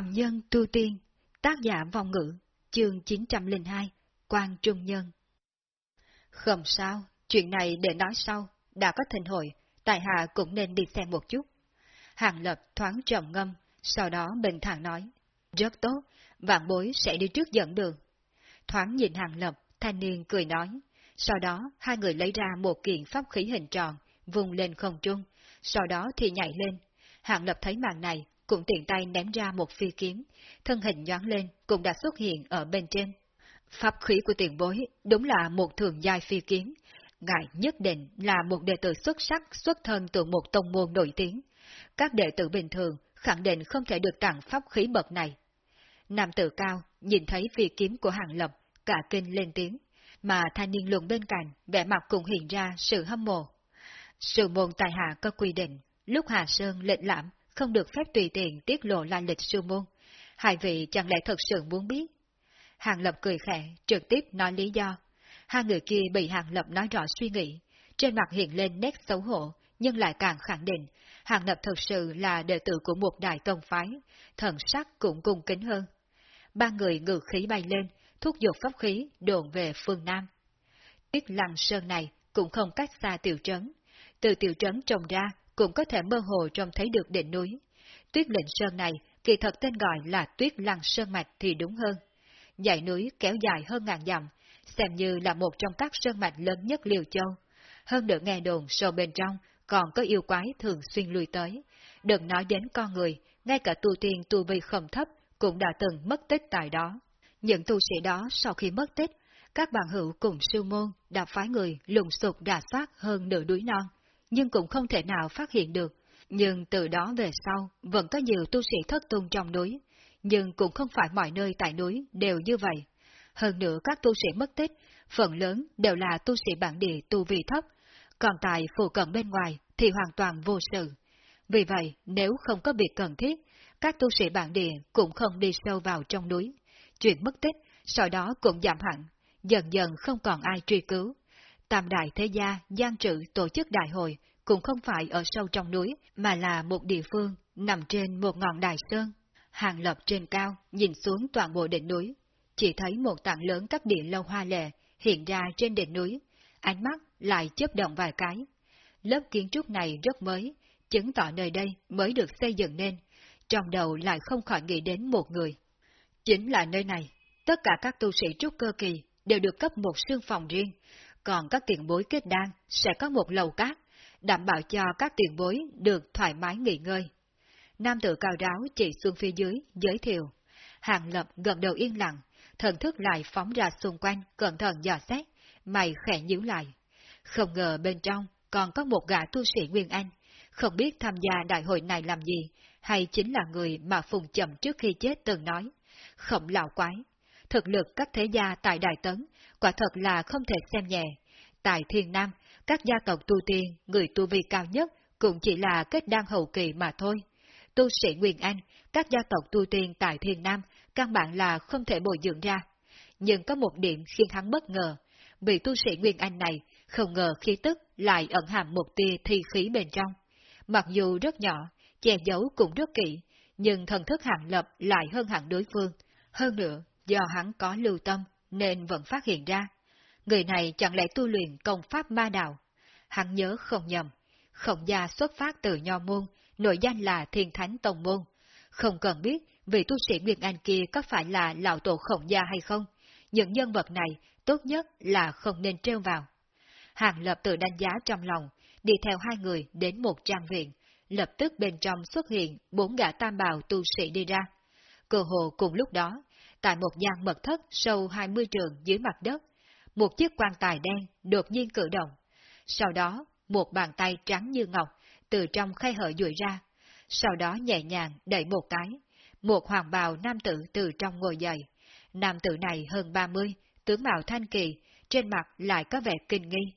Phạm Nhân Tu Tiên, tác giả vong ngữ, chương 902, Quan Trung Nhân. Không sao, chuyện này để nói sau, đã có thịnh hội, tại hạ cũng nên đi xem một chút. Hàng Lập thoáng trầm ngâm, sau đó bình thản nói, rất tốt, vạn bối sẽ đi trước dẫn đường. Thoáng nhìn Hàng Lập, thanh niên cười nói, sau đó hai người lấy ra một kiện pháp khí hình tròn, vùng lên không trung, sau đó thì nhảy lên. Hàng Lập thấy màn này, cũng tiện tay ném ra một phi kiếm, thân hình nhoáng lên cũng đã xuất hiện ở bên trên. Pháp khí của tiền bối đúng là một thường giai phi kiếm, ngài nhất định là một đệ tử xuất sắc xuất thân từ một tông môn nổi tiếng. Các đệ tử bình thường khẳng định không thể được tặng pháp khí bậc này. Nam tử cao nhìn thấy phi kiếm của hàng lập, cả kinh lên tiếng, mà thanh niên luận bên cạnh, vẻ mặt cũng hiện ra sự hâm mộ. Sự môn tài hạ có quy định, lúc Hà Sơn lệnh lãm không được phép tùy tiện tiết lộ lai lịch sư môn. Hai vị chẳng lẽ thật sự muốn biết? Hàng Lập cười khẽ, trực tiếp nói lý do. Hai người kia bị Hàng Lập nói rõ suy nghĩ, trên mặt hiện lên nét xấu hổ, nhưng lại càng khẳng định, Hàng Lập thật sự là đệ tử của một đại tông phái, thần sắc cũng cung kính hơn. Ba người ngự khí bay lên, thúc giục pháp khí đồn về phương Nam. Tiết lăng sơn này cũng không cách xa tiểu trấn. Từ tiểu trấn trồng ra cũng có thể mơ hồ trông thấy được đỉnh núi. Tuyết lệnh sơn này kỳ thật tên gọi là tuyết lăng sơn mạch thì đúng hơn. Dãy núi kéo dài hơn ngàn dặm, xem như là một trong các sơn mạch lớn nhất Liều Châu. Hơn nữa nghe đồn sâu bên trong còn có yêu quái thường xuyên lui tới. Đừng nói đến con người, ngay cả tu tiên tu vi không thấp cũng đã từng mất tích tại đó. Những tu sĩ đó sau khi mất tích, các bạn hữu cùng sư môn đã phái người lùng sục đà soát hơn nửa núi non, nhưng cũng không thể nào phát hiện được. Nhưng từ đó về sau, vẫn có nhiều tu sĩ thất tung trong núi, nhưng cũng không phải mọi nơi tại núi đều như vậy. Hơn nữa các tu sĩ mất tích, phần lớn đều là tu sĩ bản địa tu vi thấp, còn tại phù cận bên ngoài thì hoàn toàn vô sự. Vì vậy, nếu không có việc cần thiết, các tu sĩ bản địa cũng không đi sâu vào trong núi. Chuyện mất tích, sau đó cũng giảm hẳn, dần dần không còn ai truy cứu. Tam đại thế gia, gian trự tổ chức đại hội cũng không phải ở sâu trong núi, mà là một địa phương nằm trên một ngọn đài sơn. Hàng lập trên cao, nhìn xuống toàn bộ đỉnh núi, chỉ thấy một tảng lớn các địa lâu hoa lệ hiện ra trên đỉnh núi, ánh mắt lại chớp động vài cái. Lớp kiến trúc này rất mới, chứng tỏ nơi đây mới được xây dựng nên, trong đầu lại không khỏi nghĩ đến một người. Chính là nơi này, tất cả các tu sĩ trúc cơ kỳ đều được cấp một sương phòng riêng, còn các tiền bối kết đan sẽ có một lầu cát, đảm bảo cho các tiền bối được thoải mái nghỉ ngơi. Nam tử cao ráo chỉ xuống phía dưới, giới thiệu. Hàng lập gần đầu yên lặng, thần thức lại phóng ra xung quanh, cẩn thận dò xét, mày khẽ nhíu lại. Không ngờ bên trong còn có một gã tu sĩ Nguyên Anh, không biết tham gia đại hội này làm gì, hay chính là người mà Phùng Chậm trước khi chết từng nói. Khổng lão quái. Thực lực các thế gia tại Đại Tấn, quả thật là không thể xem nhẹ. Tại Thiên Nam, các gia tộc tu tiên, người tu vi cao nhất cũng chỉ là kết đan hậu kỳ mà thôi. Tu sĩ Nguyên Anh, các gia tộc tu tiên tại Thiên Nam, căn bản là không thể bồi dưỡng ra. Nhưng có một điểm khiến hắn bất ngờ, vì tu sĩ Nguyên Anh này không ngờ khí tức lại ẩn hàm một tia thi khí bên trong. Mặc dù rất nhỏ, che giấu cũng rất kỹ, nhưng thần thức hạng lập lại hơn hẳn đối phương. Hơn nữa, do hắn có lưu tâm, nên vẫn phát hiện ra. Người này chẳng lẽ tu luyện công pháp ma đạo? Hắn nhớ không nhầm. Khổng gia xuất phát từ nho môn, nội danh là thiên thánh tông môn. Không cần biết vị tu sĩ Nguyên Anh kia có phải là lão tổ khổng gia hay không. Những nhân vật này tốt nhất là không nên treo vào. Hàng lập tự đánh giá trong lòng, đi theo hai người đến một trang viện, lập tức bên trong xuất hiện bốn gã tam bào tu sĩ đi ra. Cơ hồ cùng lúc đó, tại một gian mật thất sâu 20 trường dưới mặt đất, một chiếc quan tài đen đột nhiên cử động. Sau đó, một bàn tay trắng như ngọc từ trong khay hở duỗi ra, sau đó nhẹ nhàng đẩy một cái. Một hoàng bào nam tử từ trong ngồi dậy. Nam tử này hơn 30, tướng mạo thanh kỳ, trên mặt lại có vẻ kinh nghi.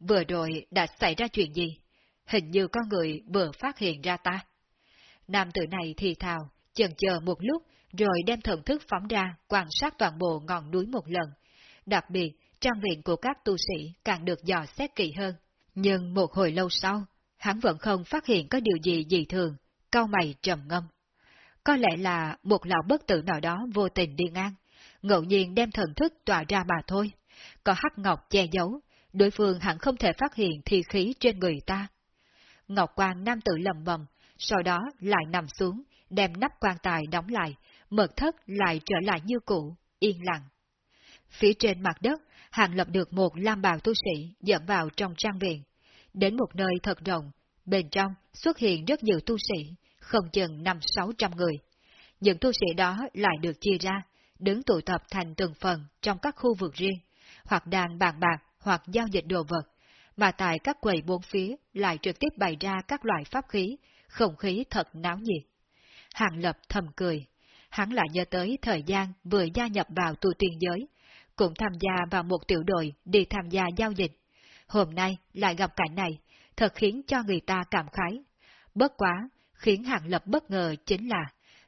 Vừa rồi đã xảy ra chuyện gì? Hình như có người vừa phát hiện ra ta. Nam tử này thì thào, chần chờ một lúc, rồi đem thần thức phóng ra, quan sát toàn bộ ngọn núi một lần. Đặc biệt, trang viện của các tu sĩ càng được dò xét kỹ hơn. Nhưng một hồi lâu sau, hắn vẫn không phát hiện có điều gì dị thường, cao mày trầm ngâm. Có lẽ là một lão bất tử nào đó vô tình đi ngang, ngẫu nhiên đem thần thức tỏa ra mà thôi. Có hắc ngọc che giấu, đối phương hẳn không thể phát hiện thi khí trên người ta. Ngọc Quang nam tử lầm bầm, sau đó lại nằm xuống, đem nắp quan tài đóng lại, mật thất lại trở lại như cũ, yên lặng. Phía trên mặt đất, hàng lập được một lam bào tu sĩ dẫn vào trong trang viện. Đến một nơi thật rộng, bên trong xuất hiện rất nhiều tu sĩ, không chừng năm sáu trăm người. Những tu sĩ đó lại được chia ra, đứng tụ tập thành từng phần trong các khu vực riêng, hoặc đang bàn bạc hoặc giao dịch đồ vật, mà tại các quầy bốn phía lại trực tiếp bày ra các loại pháp khí, không khí thật náo nhiệt. Hàng Lập thầm cười, hắn lại nhớ tới thời gian vừa gia nhập vào tu tiên giới, cũng tham gia vào một tiểu đội đi tham gia giao dịch. Hôm nay lại gặp cảnh này, thật khiến cho người ta cảm khái. Bất quá, khiến Hàng Lập bất ngờ chính là,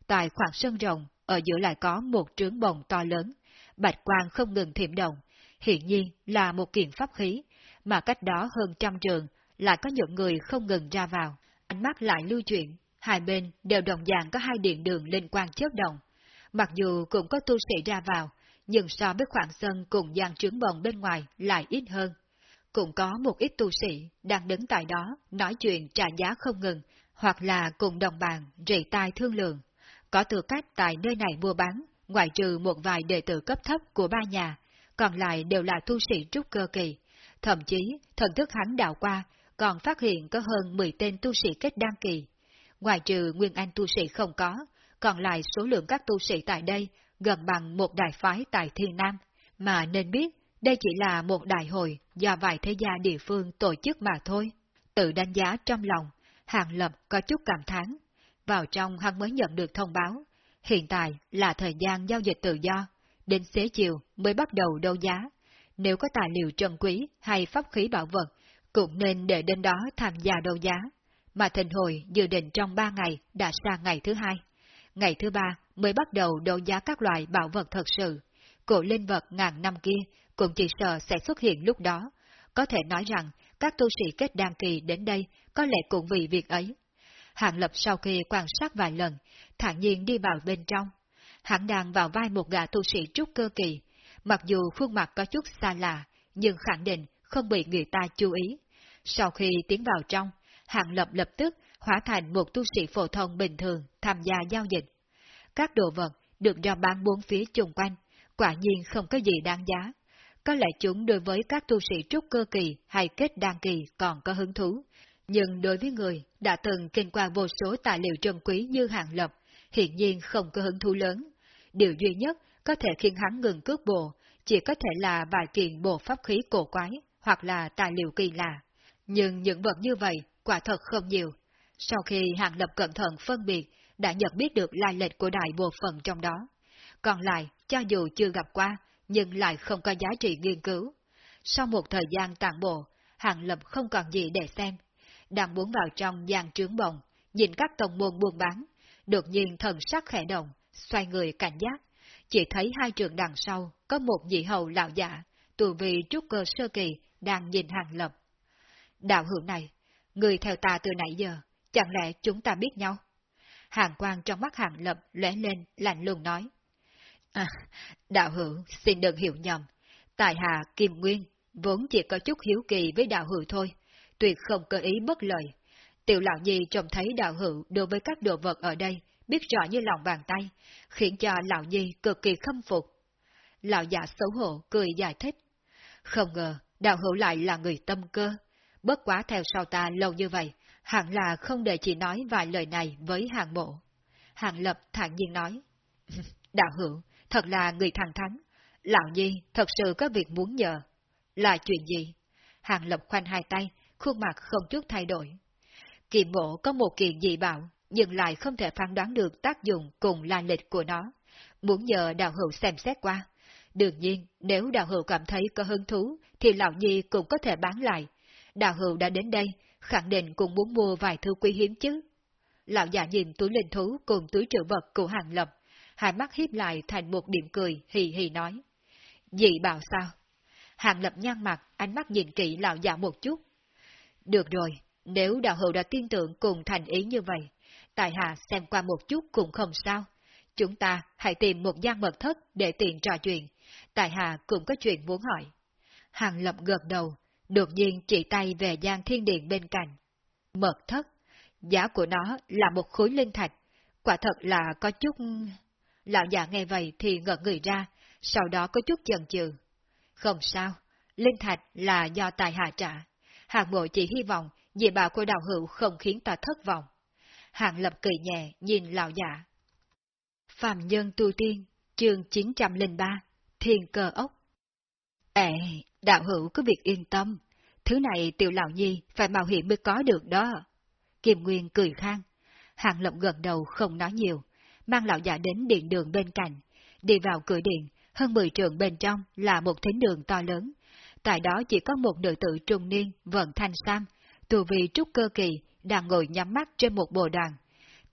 tại khoảng sân rộng, ở giữa lại có một trướng bồng to lớn, bạch quang không ngừng thiểm động, hiện nhiên là một kiện pháp khí, mà cách đó hơn trăm trường lại có những người không ngừng ra vào, ánh mắt lại lưu chuyển, hai bên đều đồng dạng có hai điện đường liên quan chớp động. Mặc dù cũng có tu sĩ ra vào, nhưng so với khoảng sân cùng gian trướng bồng bên ngoài lại ít hơn. Cũng có một ít tu sĩ đang đứng tại đó nói chuyện trả giá không ngừng, hoặc là cùng đồng bàn rỉ tai thương lượng. Có tư cách tại nơi này mua bán, ngoại trừ một vài đệ tử cấp thấp của ba nhà, còn lại đều là tu sĩ trúc cơ kỳ. Thậm chí, thần thức hắn đào qua, còn phát hiện có hơn 10 tên tu sĩ kết đăng kỳ. Ngoài trừ Nguyên Anh tu sĩ không có, còn lại số lượng các tu sĩ tại đây gần bằng một đại phái tại Thiên Nam, mà nên biết đây chỉ là một đại hội do vài thế gia địa phương tổ chức mà thôi. Tự đánh giá trong lòng, Hàng Lập có chút cảm thán. Vào trong hắn mới nhận được thông báo, hiện tại là thời gian giao dịch tự do, đến xế chiều mới bắt đầu đấu giá. Nếu có tài liệu trân quý hay pháp khí bảo vật, cũng nên để đến đó tham gia đấu giá. Mà thịnh hồi dự định trong ba ngày đã sang ngày thứ hai. Ngày thứ ba mới bắt đầu đấu giá các loại bảo vật thật sự. Cổ linh vật ngàn năm kia cũng chỉ sợ sẽ xuất hiện lúc đó. Có thể nói rằng các tu sĩ kết đăng kỳ đến đây có lẽ cũng vì việc ấy. Hạng Lập sau khi quan sát vài lần, thản nhiên đi vào bên trong. Hạng đang vào vai một gã tu sĩ trúc cơ kỳ, mặc dù khuôn mặt có chút xa lạ, nhưng khẳng định không bị người ta chú ý. Sau khi tiến vào trong, Hạng Lập lập tức hóa thành một tu sĩ phổ thông bình thường tham gia giao dịch. Các đồ vật được do bán bốn phía chung quanh, quả nhiên không có gì đáng giá. Có lẽ chúng đối với các tu sĩ trúc cơ kỳ hay kết đan kỳ còn có hứng thú, nhưng đối với người đã từng kinh qua vô số tài liệu trân quý như hàng lập, hiện nhiên không có hứng thú lớn. Điều duy nhất có thể khiến hắn ngừng cước bộ, chỉ có thể là vài kiện bộ pháp khí cổ quái, hoặc là tài liệu kỳ lạ. Nhưng những vật như vậy quả thật không nhiều. Sau khi hàng lập cẩn thận phân biệt, đã nhận biết được lai lịch của đại bộ phận trong đó. Còn lại, cho dù chưa gặp qua, nhưng lại không có giá trị nghiên cứu. Sau một thời gian tản bộ, hàng lập không còn gì để xem, đang muốn vào trong gian trướng bồng, nhìn các tổng môn buôn bán, đột nhiên thần sắc khẽ động, xoay người cảnh giác, chỉ thấy hai trường đằng sau có một dị hầu lão giả, tù vị trúc cơ sơ kỳ, đang nhìn hàng lập. Đạo hữu này, người theo ta từ nãy giờ, chẳng lẽ chúng ta biết nhau? Hàng quang trong mắt hàng lập lóe lên, lạnh lùng nói. À, đạo hữu, xin đừng hiểu nhầm. Tại hạ Kim Nguyên, vốn chỉ có chút hiếu kỳ với đạo hữu thôi, tuyệt không cơ ý bất lợi. Tiểu lão nhi trông thấy đạo hữu đối với các đồ vật ở đây, biết rõ như lòng bàn tay, khiến cho lão nhi cực kỳ khâm phục. Lão già xấu hổ cười giải thích. Không ngờ, đạo hữu lại là người tâm cơ. Bất quá theo sau ta lâu như vậy, hẳn là không để chỉ nói vài lời này với hàng mộ. Hàng lập thản nhiên nói. đạo hữu, thật là người thẳng thắn. Lão nhi thật sự có việc muốn nhờ. Là chuyện gì? Hàng lập khoanh hai tay, khuôn mặt không chút thay đổi. Kỳ mộ có một kiện dị bảo, nhưng lại không thể phán đoán được tác dụng cùng la lịch của nó. Muốn nhờ đạo hữu xem xét qua. Đương nhiên, nếu đạo hữu cảm thấy có hứng thú, thì lão nhi cũng có thể bán lại. Đạo hữu đã đến đây, khẳng định cũng muốn mua vài thứ quý hiếm chứ. Lão già nhìn túi linh thú cùng túi trữ vật của hàng lập, hai mắt hiếp lại thành một điểm cười, hì hì nói. Dị bảo sao? Hàng lập nhăn mặt, ánh mắt nhìn kỹ lão già một chút, được rồi, nếu đạo hữu đã tin tưởng cùng thành ý như vậy, tại hạ xem qua một chút cũng không sao. Chúng ta hãy tìm một gian mật thất để tiện trò chuyện. tại hạ cũng có chuyện muốn hỏi. Hàng Lập gật đầu, đột nhiên chỉ tay về gian thiên điện bên cạnh. Mật thất, giá của nó là một khối linh thạch, quả thật là có chút... Lão già nghe vậy thì ngợt người ra, sau đó có chút chần chừ. Không sao, linh thạch là do tài hạ trả. Hàng bộ chỉ hy vọng dị bảo của đạo hữu không khiến ta thất vọng. Hàng lập cười nhẹ nhìn lão giả. Phạm nhân tu tiên, chương 903, Thiên cơ ốc. Ê, đạo hữu cứ việc yên tâm, thứ này tiểu lão nhi phải mạo hiểm mới có được đó. Kim Nguyên cười khang. Hàng Lập gật đầu không nói nhiều, mang lão giả đến điện đường bên cạnh. Đi vào cửa điện, hơn 10 trường bên trong là một thính đường to lớn. Tại đó chỉ có một nữ tử trung niên vận thanh sam, tù vị trúc cơ kỳ, đang ngồi nhắm mắt trên một bồ đoàn.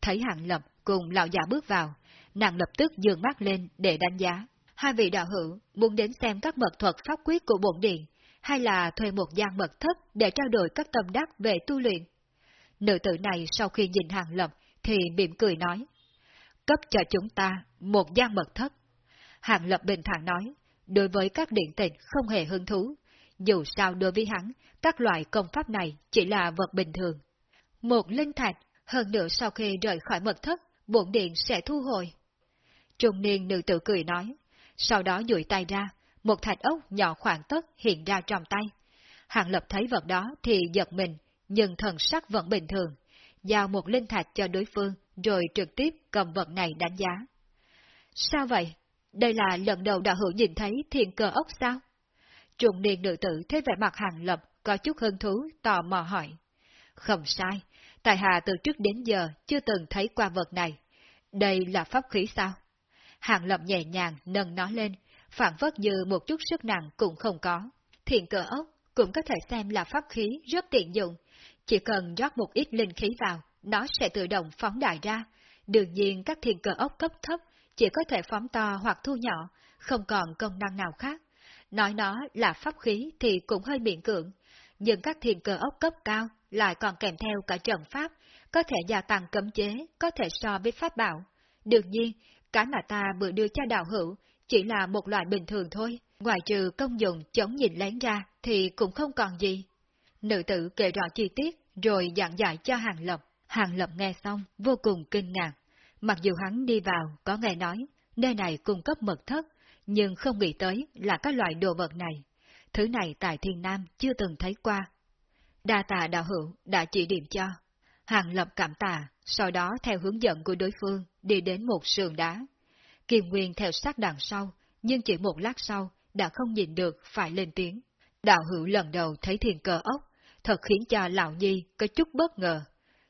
Thấy hạng Lập cùng lão giả bước vào, nàng lập tức dường mắt lên để đánh giá. Hai vị đạo hữu muốn đến xem các mật thuật pháp quyết của bổn điện, hay là thuê một gian mật thất để trao đổi các tâm đắc về tu luyện? Nữ tử này sau khi nhìn Hàng Lập thì mỉm cười nói, cấp cho chúng ta một gian mật thất. Hàng Lập bình thản nói, đối với các điện tịch không hề hứng thú, dù sao đối với hắn, các loại công pháp này chỉ là vật bình thường. Một linh thạch, hơn nữa sau khi rời khỏi mật thất, bổn điện sẽ thu hồi. Trung niên nữ tử cười nói, sau đó duỗi tay ra, một thạch ốc nhỏ khoảng tất hiện ra trong tay. Hàng Lập thấy vật đó thì giật mình, nhưng thần sắc vẫn bình thường, giao một linh thạch cho đối phương, rồi trực tiếp cầm vật này đánh giá. Sao vậy? Đây là lần đầu đạo hữu nhìn thấy thiên cơ ốc sao? Trùng niên nữ tử thấy vẻ mặt hàng lập có chút hứng thú, tò mò hỏi. Không sai, tài hạ từ trước đến giờ chưa từng thấy qua vật này. Đây là pháp khí sao? Hàng lập nhẹ nhàng nâng nó lên, phản phất như một chút sức nặng cũng không có. Thiện cờ ốc cũng có thể xem là pháp khí rất tiện dụng, chỉ cần rót một ít linh khí vào, nó sẽ tự động phóng đại ra. Đương nhiên các thiên cờ ốc cấp thấp chỉ có thể phóng to hoặc thu nhỏ, không còn công năng nào khác. Nói nó là pháp khí thì cũng hơi miễn cưỡng, nhưng các thiên cờ ốc cấp cao lại còn kèm theo cả trận pháp, có thể gia tăng cấm chế, có thể so với pháp bảo. Đương nhiên, cái mà ta vừa đưa cho đạo hữu chỉ là một loại bình thường thôi, ngoài trừ công dụng chống nhìn lén ra thì cũng không còn gì. Nữ tử kể rõ chi tiết, rồi giảng giải cho Hàng Lập. Hàng Lập nghe xong, vô cùng kinh ngạc. Mặc dù hắn đi vào, có nghe nói, nơi này cung cấp mật thất, nhưng không nghĩ tới là các loại đồ vật này. Thứ này tại Thiên Nam chưa từng thấy qua. Đa tà đạo hữu đã chỉ điểm cho. Hàng Lập cảm tạ, sau đó theo hướng dẫn của đối phương đi đến một sườn đá. Kiều Nguyên theo sát đằng sau, nhưng chỉ một lát sau đã không nhìn được phải lên tiếng. Đạo hữu lần đầu thấy thiên cơ ốc, thật khiến cho Lão Nhi có chút bất ngờ.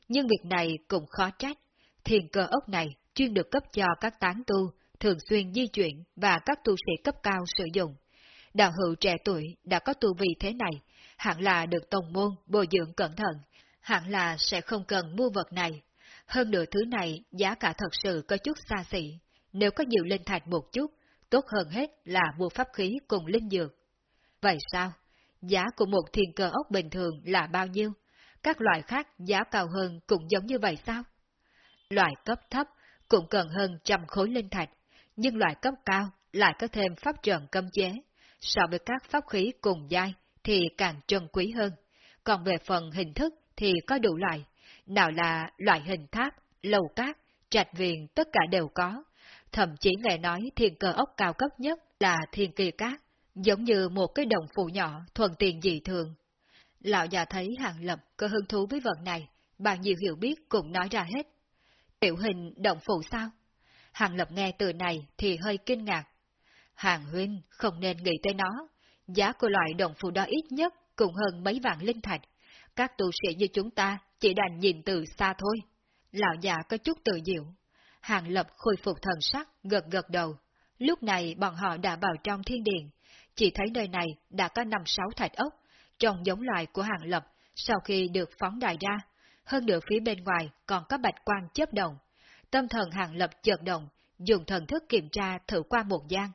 Nhưng việc này cũng khó trách. thiền cơ ốc này chuyên được cấp cho các tán tu, thường xuyên di chuyển và các tu sĩ cấp cao sử dụng. Đạo hữu trẻ tuổi đã có tu vi thế này, hẳn là được tông môn bồi dưỡng cẩn thận, hẳn là sẽ không cần mua vật này. Hơn nữa thứ này giá cả thật sự có chút xa xỉ, nếu có nhiều linh thạch một chút, tốt hơn hết là mua pháp khí cùng linh dược. Vậy sao? Giá của một thiên cơ ốc bình thường là bao nhiêu? Các loại khác giá cao hơn cũng giống như vậy sao? Loại cấp thấp cũng cần hơn trăm khối linh thạch, nhưng loại cấp cao lại có thêm pháp trận cấm chế. So với các pháp khí cùng giai thì càng trân quý hơn. Còn về phần hình thức thì có đủ loại, nào là loại hình tháp, lầu cát, trạch viện tất cả đều có. Thậm chí nghe nói thiên cơ ốc cao cấp nhất là thiên kỳ cát, giống như một cái đồng phụ nhỏ thuần tiền dị thường. Lão già thấy hàng lập có hứng thú với vật này, bao nhiêu hiểu biết cũng nói ra hết. Tiểu hình động phụ sao? Hàng lập nghe từ này thì hơi kinh ngạc. Hàng huynh không nên nghĩ tới nó, giá của loại động phụ đó ít nhất cũng hơn mấy vạn linh thạch. Các tu sĩ như chúng ta chỉ đành nhìn từ xa thôi. Lão già có chút tự diệu. Hàng lập khôi phục thần sắc, gật gật đầu. Lúc này bọn họ đã vào trong thiên điện, chỉ thấy nơi này đã có năm sáu thạch ốc, trông giống loài của hàng lập sau khi được phóng đại ra. Hơn nữa phía bên ngoài còn có bạch quan chớp động. Tâm thần hàng lập chợt động, dùng thần thức kiểm tra thử qua một gian.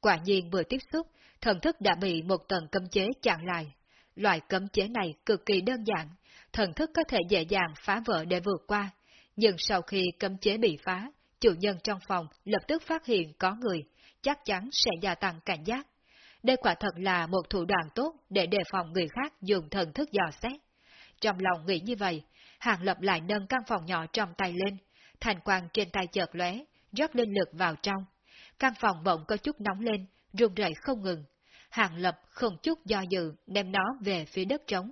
Quả nhiên vừa tiếp xúc, thần thức đã bị một tầng cấm chế chặn lại. Loại cấm chế này cực kỳ đơn giản, thần thức có thể dễ dàng phá vỡ để vượt qua, Nhưng sau khi cấm chế bị phá, chủ nhân trong phòng lập tức phát hiện có người, chắc chắn sẽ gia tăng cảnh giác. Đây quả thật là một thủ đoạn tốt để đề phòng người khác dùng thần thức dò xét. Trong lòng nghĩ như vậy, Hàng Lập lại nâng căn phòng nhỏ trong tay lên, thành quang trên tay chợt lóe, rót linh lực vào trong. Căn phòng bỗng có chút nóng lên, rung rẩy không ngừng. Hàng Lập không chút do dự đem nó về phía đất trống.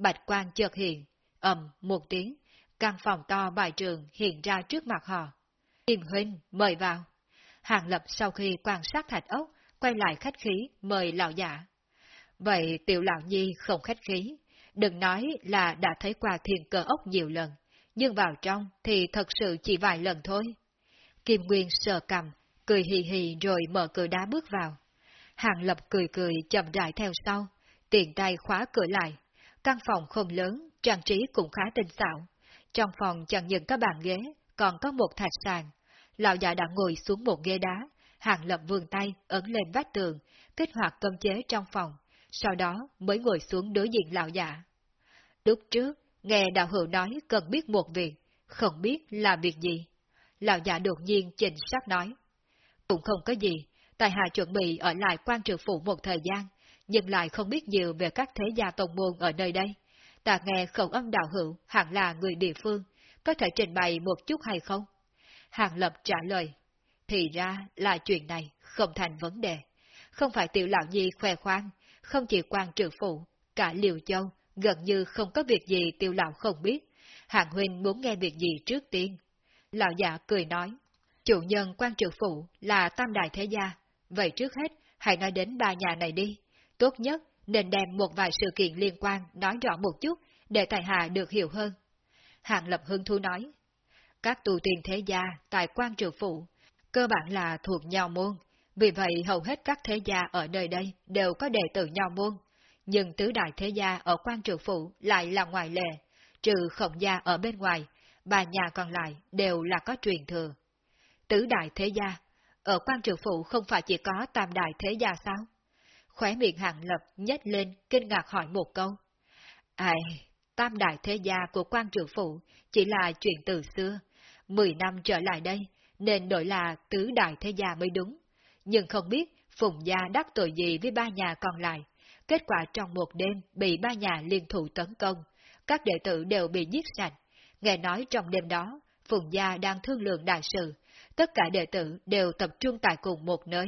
Bạch quang chợt hiện, ầm một tiếng, căn phòng to bài trường hiện ra trước mặt họ. Kim Huynh, mời vào. Hàng Lập sau khi quan sát thạch ốc, quay lại khách khí mời lão giả. Vậy tiểu lão nhi không khách khí, đừng nói là đã thấy qua thiên cơ ốc nhiều lần, nhưng vào trong thì thật sự chỉ vài lần thôi. Kim Nguyên sờ cầm, cười hì hì rồi mở cửa đá bước vào. Hàng Lập cười cười chậm rãi theo sau, tiện tay khóa cửa lại. Căn phòng không lớn, trang trí cũng khá tinh xảo. Trong phòng chẳng những có bàn ghế, còn có một thạch sàn. Lão già đã ngồi xuống một ghế đá, Hàng Lập vườn tay ấn lên vách tường, kích hoạt cơm chế trong phòng, sau đó mới ngồi xuống đối diện lão già. Lúc trước, nghe đạo hữu nói cần biết một việc, không biết là việc gì. Lão già đột nhiên chỉnh sắc nói. Cũng không có gì, tài hạ chuẩn bị ở lại quan trường phủ một thời gian, nhưng lại không biết nhiều về các thế gia tông môn ở nơi đây. Ta nghe khổng âm đạo hữu hẳn là người địa phương, có thể trình bày một chút hay không? Hàng Lập trả lời. Thì ra là chuyện này không thành vấn đề. Không phải tiểu lão nhi khoe khoang, không chỉ quan trừ phụ, cả liều châu, gần như không có việc gì tiểu lão không biết. Hạng huynh muốn nghe việc gì trước tiên. Lão già cười nói, chủ nhân quan trừ phụ là tam đại thế gia, vậy trước hết hãy nói đến ba nhà này đi. Tốt nhất nên đem một vài sự kiện liên quan nói rõ một chút để tài hạ được hiểu hơn. Hạng lập hưng thu nói, các tù tiền thế gia tại quan trường phụ cơ bản là thuộc nhau môn, vì vậy hầu hết các thế gia ở nơi đây đều có đệ tử nhau môn. Nhưng tứ đại thế gia ở quan trường phụ lại là ngoại lệ, trừ khổng gia ở bên ngoài, ba nhà còn lại đều là có truyền thừa. Tứ đại thế gia, ở quan trường phụ không phải chỉ có tam đại thế gia sao? Khóe miệng hạng lập nhếch lên kinh ngạc hỏi một câu. Ai, tam đại thế gia của quan trưởng phủ chỉ là chuyện từ xưa. Mười năm trở lại đây, nên đổi là tứ đại thế gia mới đúng. Nhưng không biết Phùng gia đắc tội gì với ba nhà còn lại. Kết quả trong một đêm bị ba nhà liên thủ tấn công, các đệ tử đều bị giết sạch. Nghe nói trong đêm đó, Phùng gia đang thương lượng đại sự, tất cả đệ tử đều tập trung tại cùng một nơi.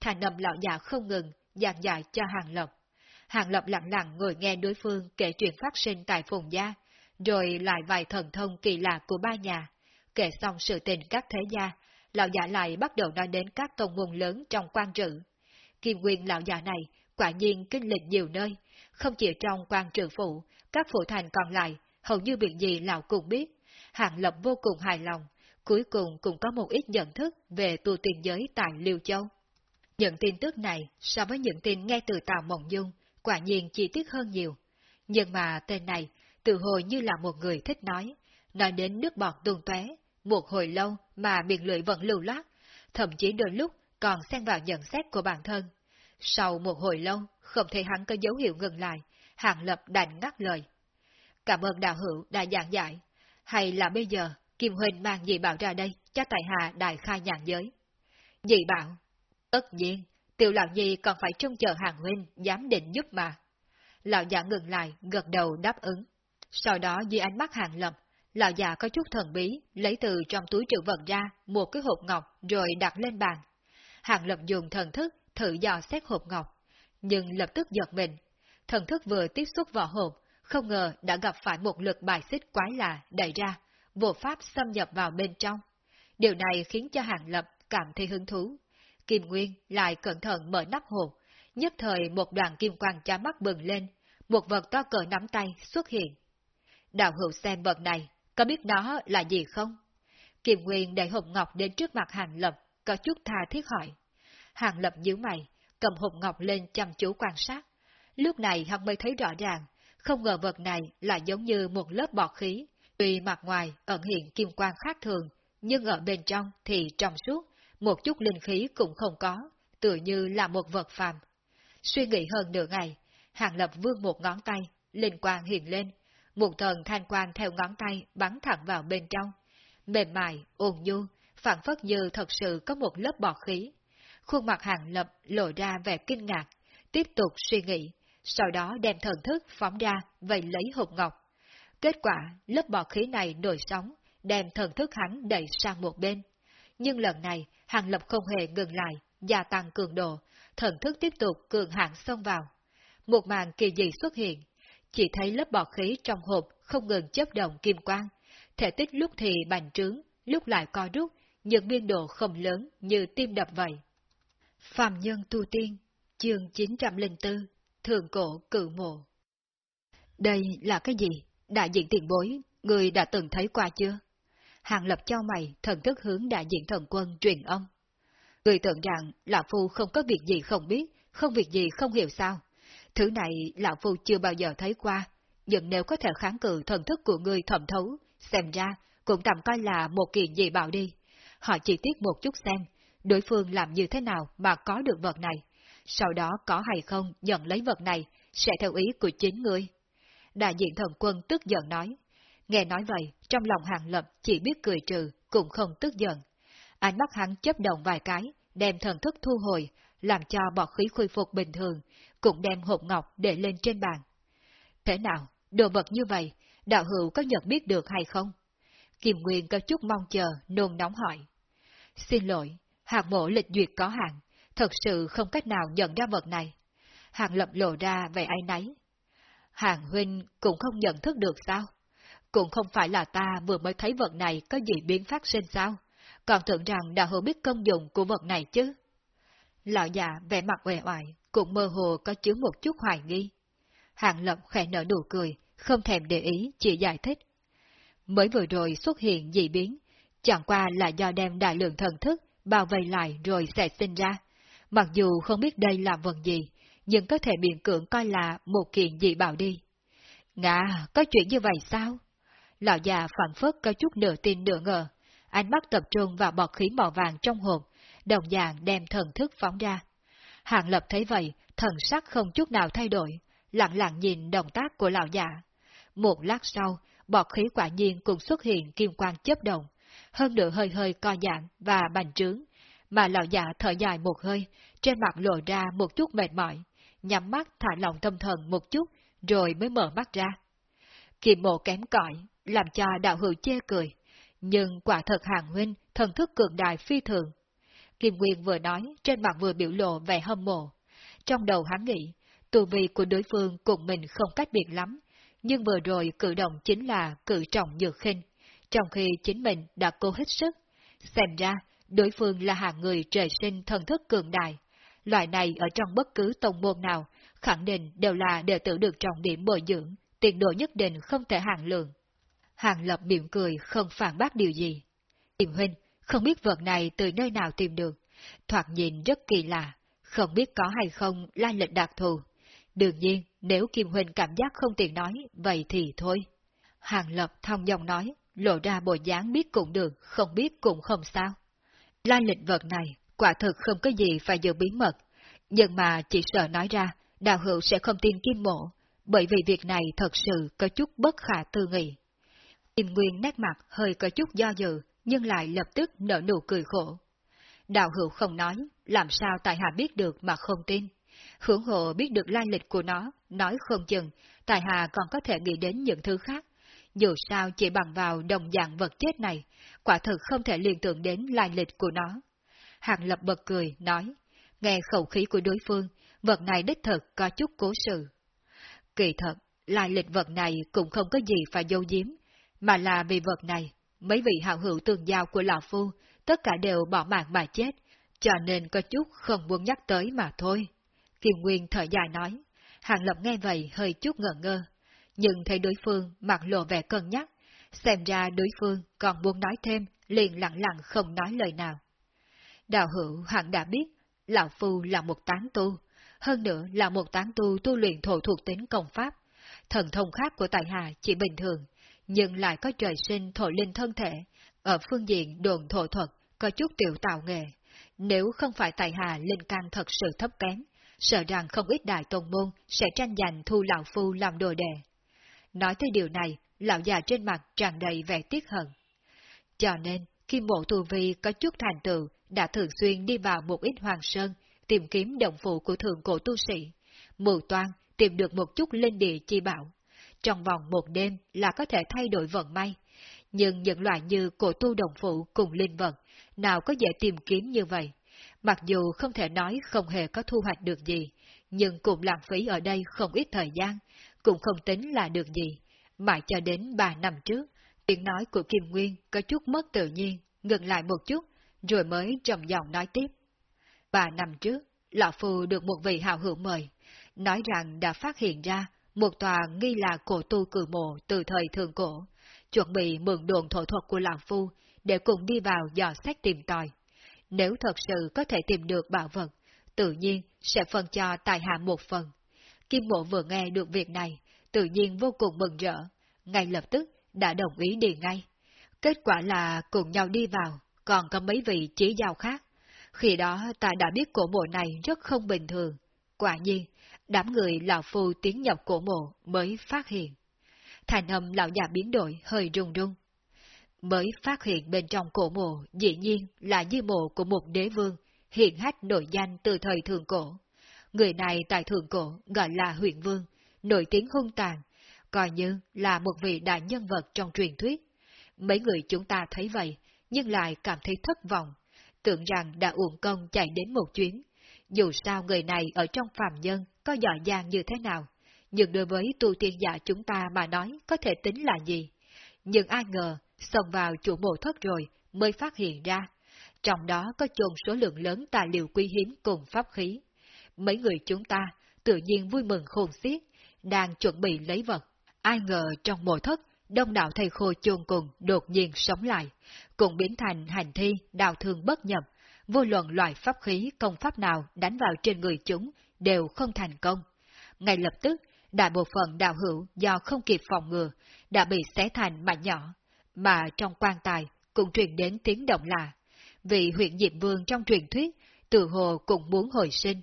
Thành nầm lão già không ngừng, giảng dạy cho Hàng Lập. Hàng Lập lặng lặng ngồi nghe đối phương kể chuyện phát sinh tại Phùng gia, rồi lại vài thần thông kỳ lạ của ba nhà, Kể xong sự tình các thế gia, lão già lại bắt đầu nói đến các tông môn lớn trong quan trữ. Kim Quyền lão già này quả nhiên kinh lịch nhiều nơi, không chỉ trong quan trữ phụ, các phụ thành còn lại, hầu như việc gì lão cũng biết. Hàng Lập vô cùng hài lòng, cuối cùng cũng có một ít nhận thức về tu tiên giới tại Liêu Châu. Những tin tức này so với những tin nghe từ Tào Mộng Dung, quả nhiên chi tiết hơn nhiều. Nhưng mà tên này, từ hồi như là một người thích nói, nói đến nước bọt tuôn tóe, một hồi lâu mà miệng lưỡi vẫn lưu loát, thậm chí đôi lúc còn xen vào nhận xét của bản thân. Sau một hồi lâu, không thấy hắn có dấu hiệu ngừng lại, Hàng Lập đành ngắt lời. Cảm ơn đạo hữu đã giảng giải, hay là bây giờ Kim huỳnh mang dị bảo ra đây cho tại hạ đại khai nhàn giới. Dị bảo? Tất nhiên, tiểu lão nhi còn phải trông chờ hàng huynh dám định giúp mà. Lão già ngừng lại, gật đầu đáp ứng. Sau đó dưới ánh mắt hàng lầm, Lão già có chút thần bí, lấy từ trong túi trữ vật ra một cái hộp ngọc rồi đặt lên bàn. Hàng lập dùng thần thức thử dò xét hộp ngọc, nhưng lập tức giật mình. Thần thức vừa tiếp xúc vào hộp, không ngờ đã gặp phải một lực bài xích quái lạ đẩy ra, vô pháp xâm nhập vào bên trong. Điều này khiến cho hàng lập cảm thấy hứng thú. Kim Nguyên lại cẩn thận mở nắp hộp, nhất thời một đoàn kim quang chá mắt bừng lên, một vật to cỡ nắm tay xuất hiện. Đạo hữu xem vật này, có biết nó là gì không? Kim Nguyên đẩy hộp ngọc đến trước mặt Hàng Lập, có chút tha thiết hỏi. Hàng Lập nhíu mày, cầm hộp ngọc lên chăm chú quan sát. Lúc này hắn mới thấy rõ ràng, không ngờ vật này là giống như một lớp bọt khí, tuy mặt ngoài ẩn hiện kim quang khác thường, nhưng ở bên trong thì trong suốt, một chút linh khí cũng không có, tựa như là một vật phàm. Suy nghĩ hơn nửa ngày, Hàng Lập vươn một ngón tay, linh quang hiện lên, một thần thanh quang theo ngón tay bắn thẳng vào bên trong. Mềm mại, ồn nhu, phản phất như thật sự có một lớp bọt khí. Khuôn mặt hàng lập lộ ra vẻ kinh ngạc, tiếp tục suy nghĩ, sau đó đem thần thức phóng ra vậy lấy hộp ngọc. Kết quả, lớp bọt khí này nổi sóng, đem thần thức hắn đẩy sang một bên. Nhưng lần này, hàng lập không hề ngừng lại, gia tăng cường độ, thần thức tiếp tục cường hạng xông vào. Một màn kỳ dị xuất hiện, chỉ thấy lớp bọt khí trong hộp không ngừng chớp động kim quang, thể tích lúc thì bành trướng, lúc lại co rút, những biên độ không lớn như tim đập vậy. Phạm Nhân Tu Tiên, chương 904, Thường Cổ Cự Mộ Đây là cái gì? Đại diện tiền bối, người đã từng thấy qua chưa? Hàng lập cho mày thần thức hướng đại diện thần quân truyền âm. Người tưởng rằng Lão Phu không có việc gì không biết, không việc gì không hiểu sao. Thứ này Lão Phu chưa bao giờ thấy qua, nhưng nếu có thể kháng cự thần thức của người thẩm thấu, xem ra cũng tạm coi là một kiện gì bảo đi. Họ chi tiết một chút xem, đối phương làm như thế nào mà có được vật này, sau đó có hay không nhận lấy vật này, sẽ theo ý của chính người. Đại diện thần quân tức giận nói. Nghe nói vậy, trong lòng hàng lập chỉ biết cười trừ, cũng không tức giận. Ánh mắt hắn chấp động vài cái, đem thần thức thu hồi, làm cho bọt khí khôi phục bình thường, cũng đem hộp ngọc để lên trên bàn. Thế nào, đồ vật như vậy, đạo hữu có nhận biết được hay không? Kim Nguyên có chút mong chờ, nôn nóng hỏi. Xin lỗi, hạt mộ lịch duyệt có hạn, thật sự không cách nào nhận ra vật này. Hàng lập lộ ra về ai nấy. Hàng huynh cũng không nhận thức được sao? Cũng không phải là ta vừa mới thấy vật này có gì biến phát sinh sao? Còn tưởng rằng đã hữu biết công dụng của vật này chứ? Lão già vẻ mặt uể oải, cũng mơ hồ có chứa một chút hoài nghi. Hàng lập khẽ nở nụ cười, không thèm để ý, chỉ giải thích. Mới vừa rồi xuất hiện dị biến, chẳng qua là do đem đại lượng thần thức bao vây lại rồi sẽ sinh ra. Mặc dù không biết đây là vật gì, nhưng có thể biện cưỡng coi là một kiện dị bảo đi. Ngạ, có chuyện như vậy sao? Lão già phản phất có chút nửa tin nửa ngờ, ánh mắt tập trung vào bọt khí màu vàng trong hộp, đồng dạng đem thần thức phóng ra. Hàng lập thấy vậy, thần sắc không chút nào thay đổi, lặng lặng nhìn động tác của lão già. Một lát sau, bọt khí quả nhiên cũng xuất hiện kim quang chấp động, hơn nữa hơi hơi co giãn và bành trướng, mà lão già thở dài một hơi, trên mặt lộ ra một chút mệt mỏi, nhắm mắt thả lòng tâm thần một chút, rồi mới mở mắt ra. Kim mộ kém cỏi, làm cho đạo hữu chê cười, nhưng quả thật hàng huynh, thần thức cường đại phi thường. Kim Nguyên vừa nói, trên mặt vừa biểu lộ vẻ hâm mộ. Trong đầu hắn nghĩ, tù vi của đối phương cùng mình không cách biệt lắm, nhưng vừa rồi cử động chính là cử trọng nhược khinh, trong khi chính mình đã cố hết sức. Xem ra, đối phương là hạng người trời sinh thần thức cường đại. Loại này ở trong bất cứ tông môn nào, khẳng định đều là đệ tử được trọng điểm bồi dưỡng, tiền độ nhất định không thể hàng lượng. Hàng lập miệng cười không phản bác điều gì. Tìm huynh, không biết vật này từ nơi nào tìm được, thoạt nhìn rất kỳ lạ, không biết có hay không lai lịch đặc thù. Đương nhiên, nếu Kim Huynh cảm giác không tiện nói, vậy thì thôi. Hàng Lập thông dòng nói, lộ ra bộ dáng biết cũng được, không biết cũng không sao. Lai lịch vật này, quả thực không có gì phải giữ bí mật, nhưng mà chỉ sợ nói ra, đạo hữu sẽ không tin Kim Mộ, bởi vì việc này thật sự có chút bất khả tư nghị. Kim Nguyên nét mặt hơi có chút do dự, nhưng lại lập tức nở nụ cười khổ. Đạo hữu không nói, làm sao tại hạ biết được mà không tin. Hưởng hộ biết được lai lịch của nó, nói không chừng, tại hạ còn có thể nghĩ đến những thứ khác. Dù sao chỉ bằng vào đồng dạng vật chết này, quả thực không thể liên tưởng đến lai lịch của nó. Hàng lập bật cười, nói, nghe khẩu khí của đối phương, vật này đích thực có chút cố sự. Kỳ thật, lai lịch vật này cũng không có gì phải dâu diếm, mà là vì vật này, mấy vị hảo hữu tường giao của Lão Phu, tất cả đều bỏ mạng mà chết, cho nên có chút không muốn nhắc tới mà thôi. Kiều Nguyên thở dài nói, Hàng Lập nghe vậy hơi chút ngờ ngơ, nhưng thấy đối phương mặt lộ vẻ cân nhắc, xem ra đối phương còn muốn nói thêm, liền lặng lặng không nói lời nào. Đạo hữu hẳn đã biết, Lão Phu là một tán tu, hơn nữa là một tán tu tu luyện thổ thuộc tính công pháp. Thần thông khác của Tài Hà chỉ bình thường, nhưng lại có trời sinh thổ linh thân thể, ở phương diện đồn thổ thuật có chút tiểu tạo nghề. Nếu không phải Tài Hà linh căn thật sự thấp kém, sợ rằng không ít đại tôn môn sẽ tranh giành thu lão phu làm đồ đề. nói tới điều này, lão già trên mặt tràn đầy vẻ tiếc hận. Cho nên, khi mộ thù vi có chút thành tựu, đã thường xuyên đi vào một ít hoàng sơn, tìm kiếm động phụ của thượng cổ tu sĩ. Mù toan tìm được một chút linh địa chi bảo. Trong vòng một đêm là có thể thay đổi vận may. Nhưng những loại như cổ tu đồng phụ cùng linh vật, nào có dễ tìm kiếm như vậy. Mặc dù không thể nói không hề có thu hoạch được gì, nhưng cũng lãng phí ở đây không ít thời gian, cũng không tính là được gì. Mãi cho đến ba năm trước, tiếng nói của Kim Nguyên có chút mất tự nhiên, ngừng lại một chút, rồi mới trầm giọng nói tiếp. Ba năm trước, Lão Phu được một vị hào hữu mời, nói rằng đã phát hiện ra một tòa nghi là cổ tu cử mộ từ thời thường cổ, chuẩn bị mượn đồn thổ thuật của Lão Phu để cùng đi vào dò xét tìm tòi. Nếu thật sự có thể tìm được bảo vật, tự nhiên sẽ phân cho tài hạ một phần. Kim mộ vừa nghe được việc này, tự nhiên vô cùng mừng rỡ, ngay lập tức đã đồng ý đi ngay. Kết quả là cùng nhau đi vào, còn có mấy vị chỉ giao khác. Khi đó ta đã biết cổ mộ này rất không bình thường. Quả nhiên, đám người lão phu tiến nhập cổ mộ mới phát hiện. Thành âm lão già biến đổi hơi rung rung. Mới phát hiện bên trong cổ mộ dĩ nhiên là di mộ của một đế vương, hiện hách nổi danh từ thời thường cổ. Người này tại thường cổ gọi là huyện vương, nổi tiếng hung tàn, coi như là một vị đại nhân vật trong truyền thuyết. Mấy người chúng ta thấy vậy, nhưng lại cảm thấy thất vọng, tưởng rằng đã uổng công chạy đến một chuyến. Dù sao người này ở trong phàm nhân có giỏi giang như thế nào, nhưng đối với tu tiên giả chúng ta mà nói có thể tính là gì. Nhưng ai ngờ, xông vào chủ mộ thất rồi mới phát hiện ra, trong đó có chôn số lượng lớn tài liệu quý hiếm cùng pháp khí. Mấy người chúng ta tự nhiên vui mừng khôn xiết, đang chuẩn bị lấy vật. Ai ngờ trong mộ thất, đông đảo thầy khô chôn cùng đột nhiên sống lại, cùng biến thành hành thi đào thương bất nhập, vô luận loại pháp khí công pháp nào đánh vào trên người chúng đều không thành công. Ngay lập tức, đại bộ phận đạo hữu do không kịp phòng ngừa, đã bị xé thành mảnh nhỏ, mà trong quan tài cũng truyền đến tiếng động lạ. Vị huyện Diệm Vương trong truyền thuyết, tự hồ cũng muốn hồi sinh.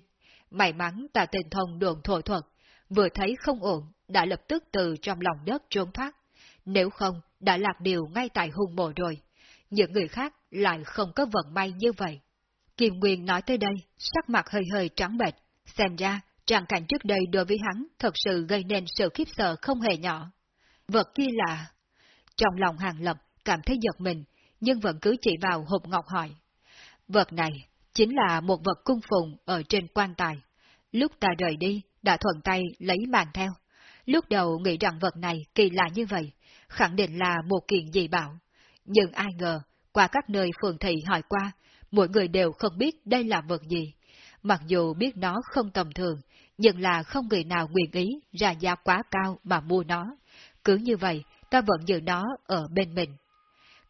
May mắn tà tình thông đồn thổ thuật, vừa thấy không ổn, đã lập tức từ trong lòng đất trốn thoát. Nếu không, đã lạc điều ngay tại hung mộ rồi. Những người khác lại không có vận may như vậy. Kim Nguyên nói tới đây, sắc mặt hơi hơi trắng bệch, xem ra trạng cảnh trước đây đối với hắn thật sự gây nên sự khiếp sợ không hề nhỏ. Vật kia là... Trong lòng hàng lập cảm thấy giật mình, nhưng vẫn cứ chỉ vào hộp ngọc hỏi. Vật này chính là một vật cung phụng ở trên quan tài. Lúc ta rời đi, đã thuận tay lấy mang theo. Lúc đầu nghĩ rằng vật này kỳ lạ như vậy, khẳng định là một kiện gì bảo. Nhưng ai ngờ, qua các nơi phường thị hỏi qua, mỗi người đều không biết đây là vật gì. Mặc dù biết nó không tầm thường, nhưng là không người nào nguyện ý ra giá quá cao mà mua nó. Cứ như vậy, ta vẫn giữ nó ở bên mình.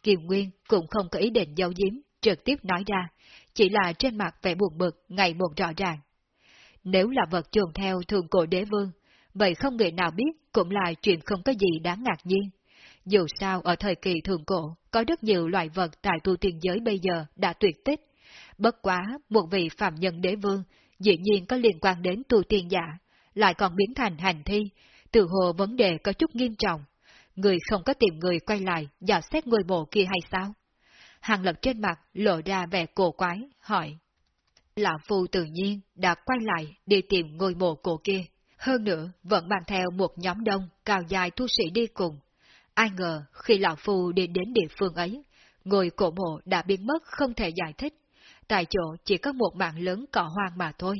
Kiều Nguyên cũng không có ý định giấu giếm, trực tiếp nói ra, chỉ là trên mặt vẻ buồn bực ngày một rõ ràng. Nếu là vật chuồn theo thường cổ đế vương, vậy không người nào biết cũng là chuyện không có gì đáng ngạc nhiên. Dù sao ở thời kỳ thường cổ, có rất nhiều loại vật tại tu tiên giới bây giờ đã tuyệt tích. Bất quá, một vị phạm nhân đế vương, dĩ nhiên có liên quan đến tu tiên giả, lại còn biến thành hành thi, từ hồ vấn đề có chút nghiêm trọng. Người không có tìm người quay lại, dò xét ngôi mộ kia hay sao? Hàng lập trên mặt lộ ra vẻ cổ quái, hỏi. Lão Phu tự nhiên đã quay lại đi tìm ngôi mộ cổ kia. Hơn nữa, vẫn mang theo một nhóm đông cao dài tu sĩ đi cùng. Ai ngờ, khi Lão Phu đi đến địa phương ấy, ngôi cổ mộ đã biến mất không thể giải thích. Tại chỗ chỉ có một mạng lớn cỏ hoang mà thôi.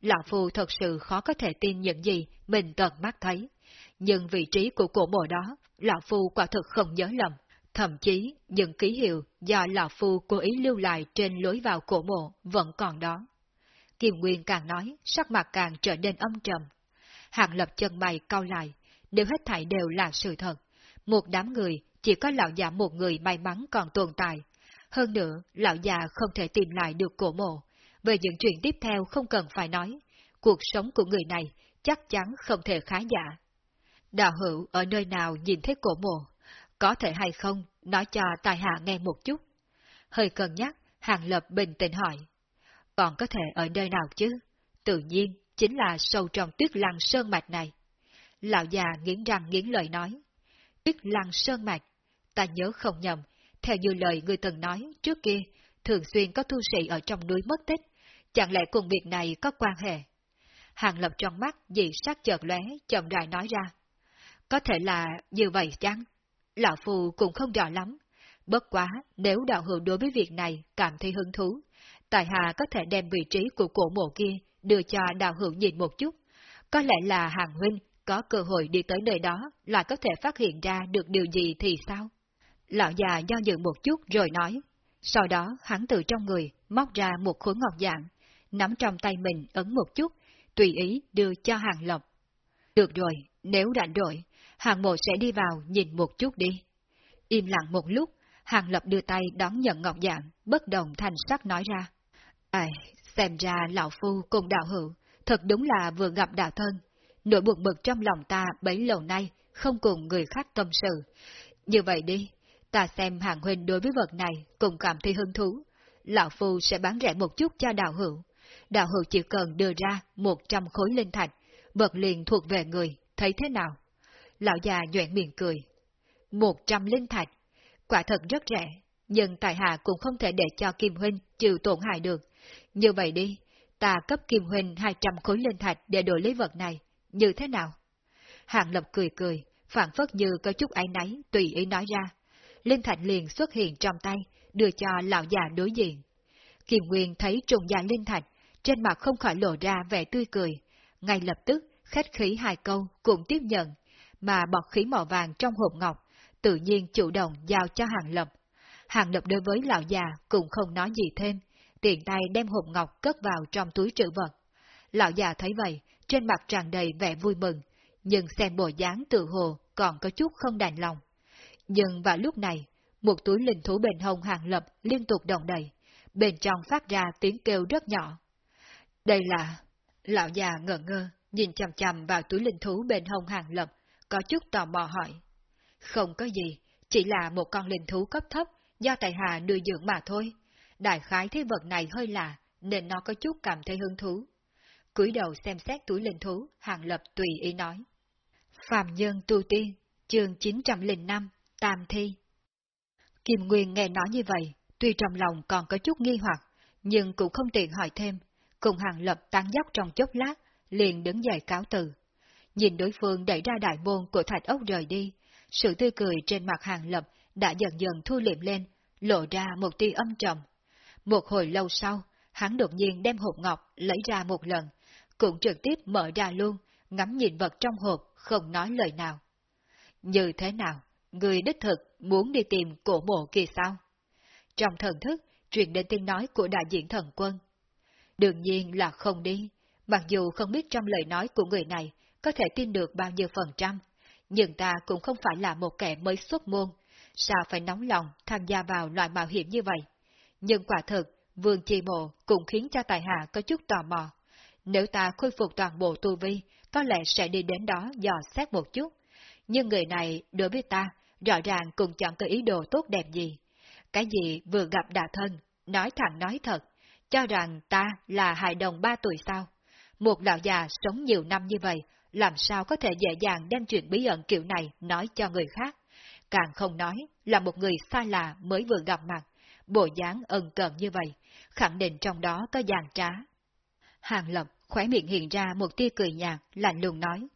Lão Phu thật sự khó có thể tin những gì mình tận mắt thấy. Nhưng vị trí của cổ mộ đó, Lão Phu quả thực không nhớ lầm. Thậm chí, những ký hiệu do Lão Phu cố ý lưu lại trên lối vào cổ mộ vẫn còn đó. Kim Nguyên càng nói, sắc mặt càng trở nên âm trầm. Hàng lập chân mày cau lại, nếu hết thảy đều là sự thật. Một đám người, chỉ có lão già một người may mắn còn tồn tại. Hơn nữa, lão già không thể tìm lại được cổ mộ. Về những chuyện tiếp theo không cần phải nói. Cuộc sống của người này chắc chắn không thể khá giả. Đạo hữu ở nơi nào nhìn thấy cổ mộ? Có thể hay không, nói cho tài hạ nghe một chút. Hơi cân nhắc, Hàng Lập bình tĩnh hỏi. Còn có thể ở nơi nào chứ? Tự nhiên, chính là sâu trong tuyết lăng sơn mạch này. Lão già nghiến răng nghiến lời nói. Tuyết lăng sơn mạch, ta nhớ không nhầm, theo như lời người từng nói trước kia, thường xuyên có tu sĩ ở trong núi mất tích, chẳng lẽ cùng việc này có quan hệ? Hàng lập trong mắt dị sắc chợt lóe, chậm rãi nói ra. Có thể là như vậy chăng? Lão Phù cũng không rõ lắm. Bất quá, nếu đạo hữu đối với việc này cảm thấy hứng thú, Tài Hà có thể đem vị trí của cổ mộ kia đưa cho đạo hữu nhìn một chút. Có lẽ là hàng huynh có cơ hội đi tới nơi đó lại có thể phát hiện ra được điều gì thì sao? Lão già do dự một chút rồi nói. Sau đó hắn từ trong người móc ra một khối ngọc dạng, nắm trong tay mình ấn một chút, tùy ý đưa cho hàng lộc. Được rồi, nếu rảnh rỗi, hàng mộ sẽ đi vào nhìn một chút đi. Im lặng một lúc, hàng lập đưa tay đón nhận ngọc dạng, bất đồng thành sắc nói ra. Ai, xem ra lão phu cùng đạo hữu, thật đúng là vừa gặp đạo thân. Nỗi buồn bực trong lòng ta bấy lâu nay, không cùng người khác tâm sự. Như vậy đi, ta xem hàng huynh đối với vật này cùng cảm thấy hứng thú. Lão phu sẽ bán rẻ một chút cho đạo hữu. Đạo hữu chỉ cần đưa ra một trăm khối linh thạch, vật liền thuộc về người, thấy thế nào? Lão già nhuện miệng cười. Một trăm linh thạch, quả thật rất rẻ, nhưng tại hạ cũng không thể để cho Kim Huynh chịu tổn hại được. Như vậy đi, ta cấp Kim Huynh 200 khối linh thạch để đổi lấy vật này, như thế nào? Hàng Lập cười cười, phản phất như có chút áy náy, tùy ý nói ra. Linh thạch liền xuất hiện trong tay, đưa cho lão già đối diện. Kiều Nguyên thấy trùng già linh thạch, trên mặt không khỏi lộ ra vẻ tươi cười, ngay lập tức khách khí hai câu cũng tiếp nhận, mà bọt khí màu vàng trong hộp ngọc, tự nhiên chủ động giao cho Hàng Lập. Hàng Lập đối với lão già cũng không nói gì thêm, tiện tay đem hộp ngọc cất vào trong túi trữ vật. Lão già thấy vậy, trên mặt tràn đầy vẻ vui mừng, nhưng xem bộ dáng tự hồ còn có chút không đành lòng. Nhưng vào lúc này, một túi linh thú bền hồng Hàng Lập liên tục động đầy, bên trong phát ra tiếng kêu rất nhỏ. Đây là... Lão già ngờ ngơ, nhìn chằm chằm vào túi linh thú bền hồng Hàng Lập, có chút tò mò hỏi. Không có gì, chỉ là một con linh thú cấp thấp do tài hạ nuôi dưỡng mà thôi. Đại khái thế vật này hơi lạ, nên nó có chút cảm thấy hứng thú cúi đầu xem xét túi linh thú, Hàng Lập tùy ý nói. Phạm Nhân Tu Tiên, chương 905, Tam Thi Kim Nguyên nghe nói như vậy, tuy trong lòng còn có chút nghi hoặc, nhưng cũng không tiện hỏi thêm, cùng Hàng Lập tăng dốc trong chốc lát, liền đứng dậy cáo từ. Nhìn đối phương đẩy ra đại môn của thạch ốc rời đi, sự tươi cười trên mặt Hàng Lập đã dần dần thu liệm lên, lộ ra một tia âm trầm. Một hồi lâu sau, hắn đột nhiên đem hộp ngọc lấy ra một lần, cũng trực tiếp mở ra luôn, ngắm nhìn vật trong hộp, không nói lời nào. Như thế nào, người đích thực muốn đi tìm cổ mộ kia sao? Trong thần thức, truyền đến tiếng nói của đại diện thần quân. Đương nhiên là không đi, mặc dù không biết trong lời nói của người này có thể tin được bao nhiêu phần trăm, nhưng ta cũng không phải là một kẻ mới xuất môn, sao phải nóng lòng tham gia vào loại mạo hiểm như vậy. Nhưng quả thực, vương chi mộ cũng khiến cho tài hạ có chút tò mò. Nếu ta khôi phục toàn bộ tu vi, có lẽ sẽ đi đến đó dò xét một chút. Nhưng người này, đối với ta, rõ ràng cũng chẳng có ý đồ tốt đẹp gì. Cái gì vừa gặp đà thân, nói thẳng nói thật, cho rằng ta là hài đồng ba tuổi sao. Một lão già sống nhiều năm như vậy, làm sao có thể dễ dàng đem chuyện bí ẩn kiểu này nói cho người khác. Càng không nói là một người xa lạ mới vừa gặp mặt, bộ dáng ân cần như vậy, khẳng định trong đó có giàn trá. Hàng Lập khóe miệng hiện ra một tia cười nhạt, lạnh lùng nói.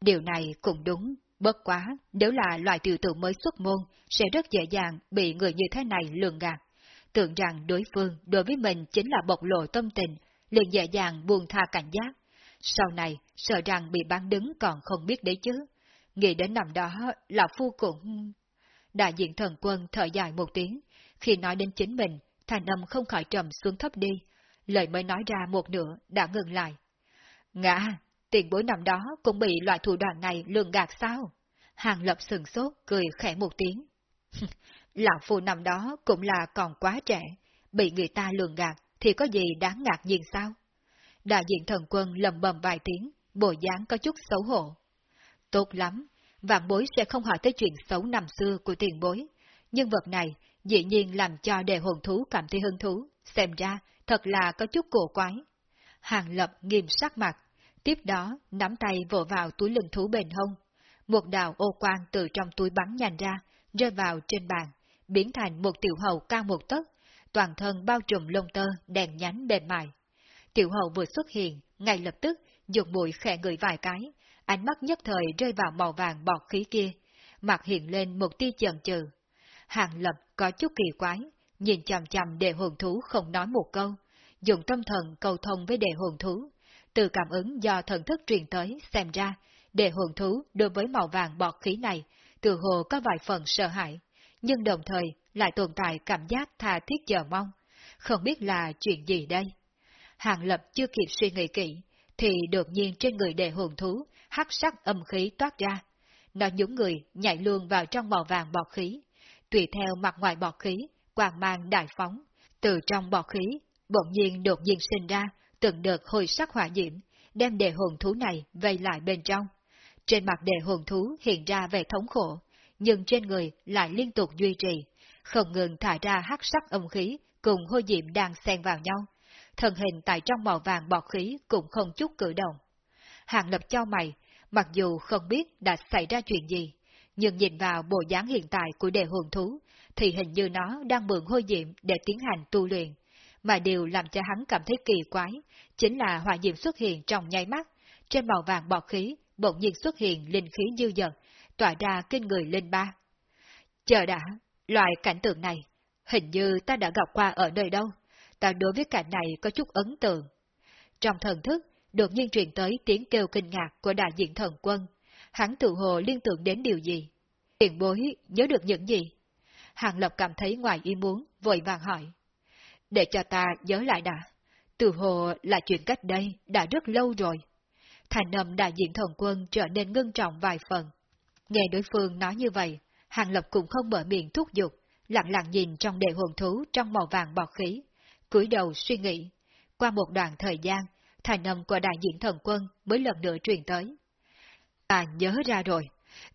Điều này cũng đúng, bất quá, nếu là loại tiểu tử mới xuất môn, sẽ rất dễ dàng bị người như thế này lường gạt. Tưởng rằng đối phương đối với mình chính là bộc lộ tâm tình, liền dễ dàng buông tha cảnh giác. Sau này, sợ rằng bị bán đứng còn không biết đấy chứ. Nghĩ đến năm đó là phu cũng... Đại diện thần quân thở dài một tiếng, khi nói đến chính mình, thành âm không khỏi trầm xuống thấp đi, lời mới nói ra một nửa đã ngừng lại. Ngã, tiền bối năm đó cũng bị loại thủ đoạn này lường gạt sao? Hàng lập sừng sốt, cười khẽ một tiếng. Lão phu năm đó cũng là còn quá trẻ, bị người ta lường gạt thì có gì đáng ngạc nhiên sao? Đại diện thần quân lầm bầm vài tiếng, bộ dáng có chút xấu hổ. Tốt lắm, vạn bối sẽ không hỏi tới chuyện xấu năm xưa của tiền bối, nhưng vật này dĩ nhiên làm cho đề hồn thú cảm thấy hứng thú, xem ra thật là có chút cổ quái. Hàng lập nghiêm sắc mặt, tiếp đó nắm tay vỗ vào túi lưng thú bền hông. Một đạo ô quang từ trong túi bắn nhanh ra, rơi vào trên bàn, biến thành một tiểu hầu cao một tấc, toàn thân bao trùm lông tơ đèn nhánh mềm mại. Tiểu hầu vừa xuất hiện, ngay lập tức dùng mũi khẽ người vài cái, ánh mắt nhất thời rơi vào màu vàng bọt khí kia, mặt hiện lên một tia chần chừ. Hàng lập có chút kỳ quái, nhìn chằm chằm đề hồn thú không nói một câu, dùng tâm thần cầu thông với đề hồn thú. Từ cảm ứng do thần thức truyền tới xem ra, đề hồn thú đối với màu vàng bọt khí này, từ hồ có vài phần sợ hãi, nhưng đồng thời lại tồn tại cảm giác tha thiết chờ mong. Không biết là chuyện gì đây? Hàng lập chưa kịp suy nghĩ kỹ, thì đột nhiên trên người đề hồn thú, hắc sắc âm khí toát ra. Nó nhúng người nhảy luôn vào trong màu vàng bọt khí. Tùy theo mặt ngoài bọt khí, quang mang đại phóng. Từ trong bọt khí, bỗng nhiên đột nhiên sinh ra, từng đợt hồi sắc hỏa diễm, đem đề hồn thú này vây lại bên trong. Trên mặt đề hồn thú hiện ra vẻ thống khổ, nhưng trên người lại liên tục duy trì, không ngừng thải ra hắc sắc âm khí cùng hôi diệm đang xen vào nhau. Thần hình tại trong màu vàng bọt khí cũng không chút cử động. Hàng lập cho mày, mặc dù không biết đã xảy ra chuyện gì, nhưng nhìn vào bộ dáng hiện tại của đề hồn thú, thì hình như nó đang mượn hôi diệm để tiến hành tu luyện. Mà điều làm cho hắn cảm thấy kỳ quái, chính là hỏa diệm xuất hiện trong nháy mắt, trên màu vàng bọt khí, bỗng nhiên xuất hiện linh khí dư dật, tỏa ra kinh người lên ba. Chờ đã, loại cảnh tượng này, hình như ta đã gặp qua ở nơi đâu, ta đối với cảnh này có chút ấn tượng. Trong thần thức, đột nhiên truyền tới tiếng kêu kinh ngạc của đại diện thần quân, hắn tự hồ liên tưởng đến điều gì? Tiền bối nhớ được những gì? Hàng Lập cảm thấy ngoài ý muốn, vội vàng hỏi. Để cho ta nhớ lại đã. Từ hồ là chuyện cách đây đã rất lâu rồi. Thành âm đại diện thần quân trở nên ngưng trọng vài phần. Nghe đối phương nói như vậy, Hàng Lập cũng không mở miệng thúc giục, lặng lặng nhìn trong đề hồn thú trong màu vàng bọt khí, cúi đầu suy nghĩ. Qua một đoạn thời gian, thành âm của đại diện thần quân mới lần nữa truyền tới. Ta nhớ ra rồi,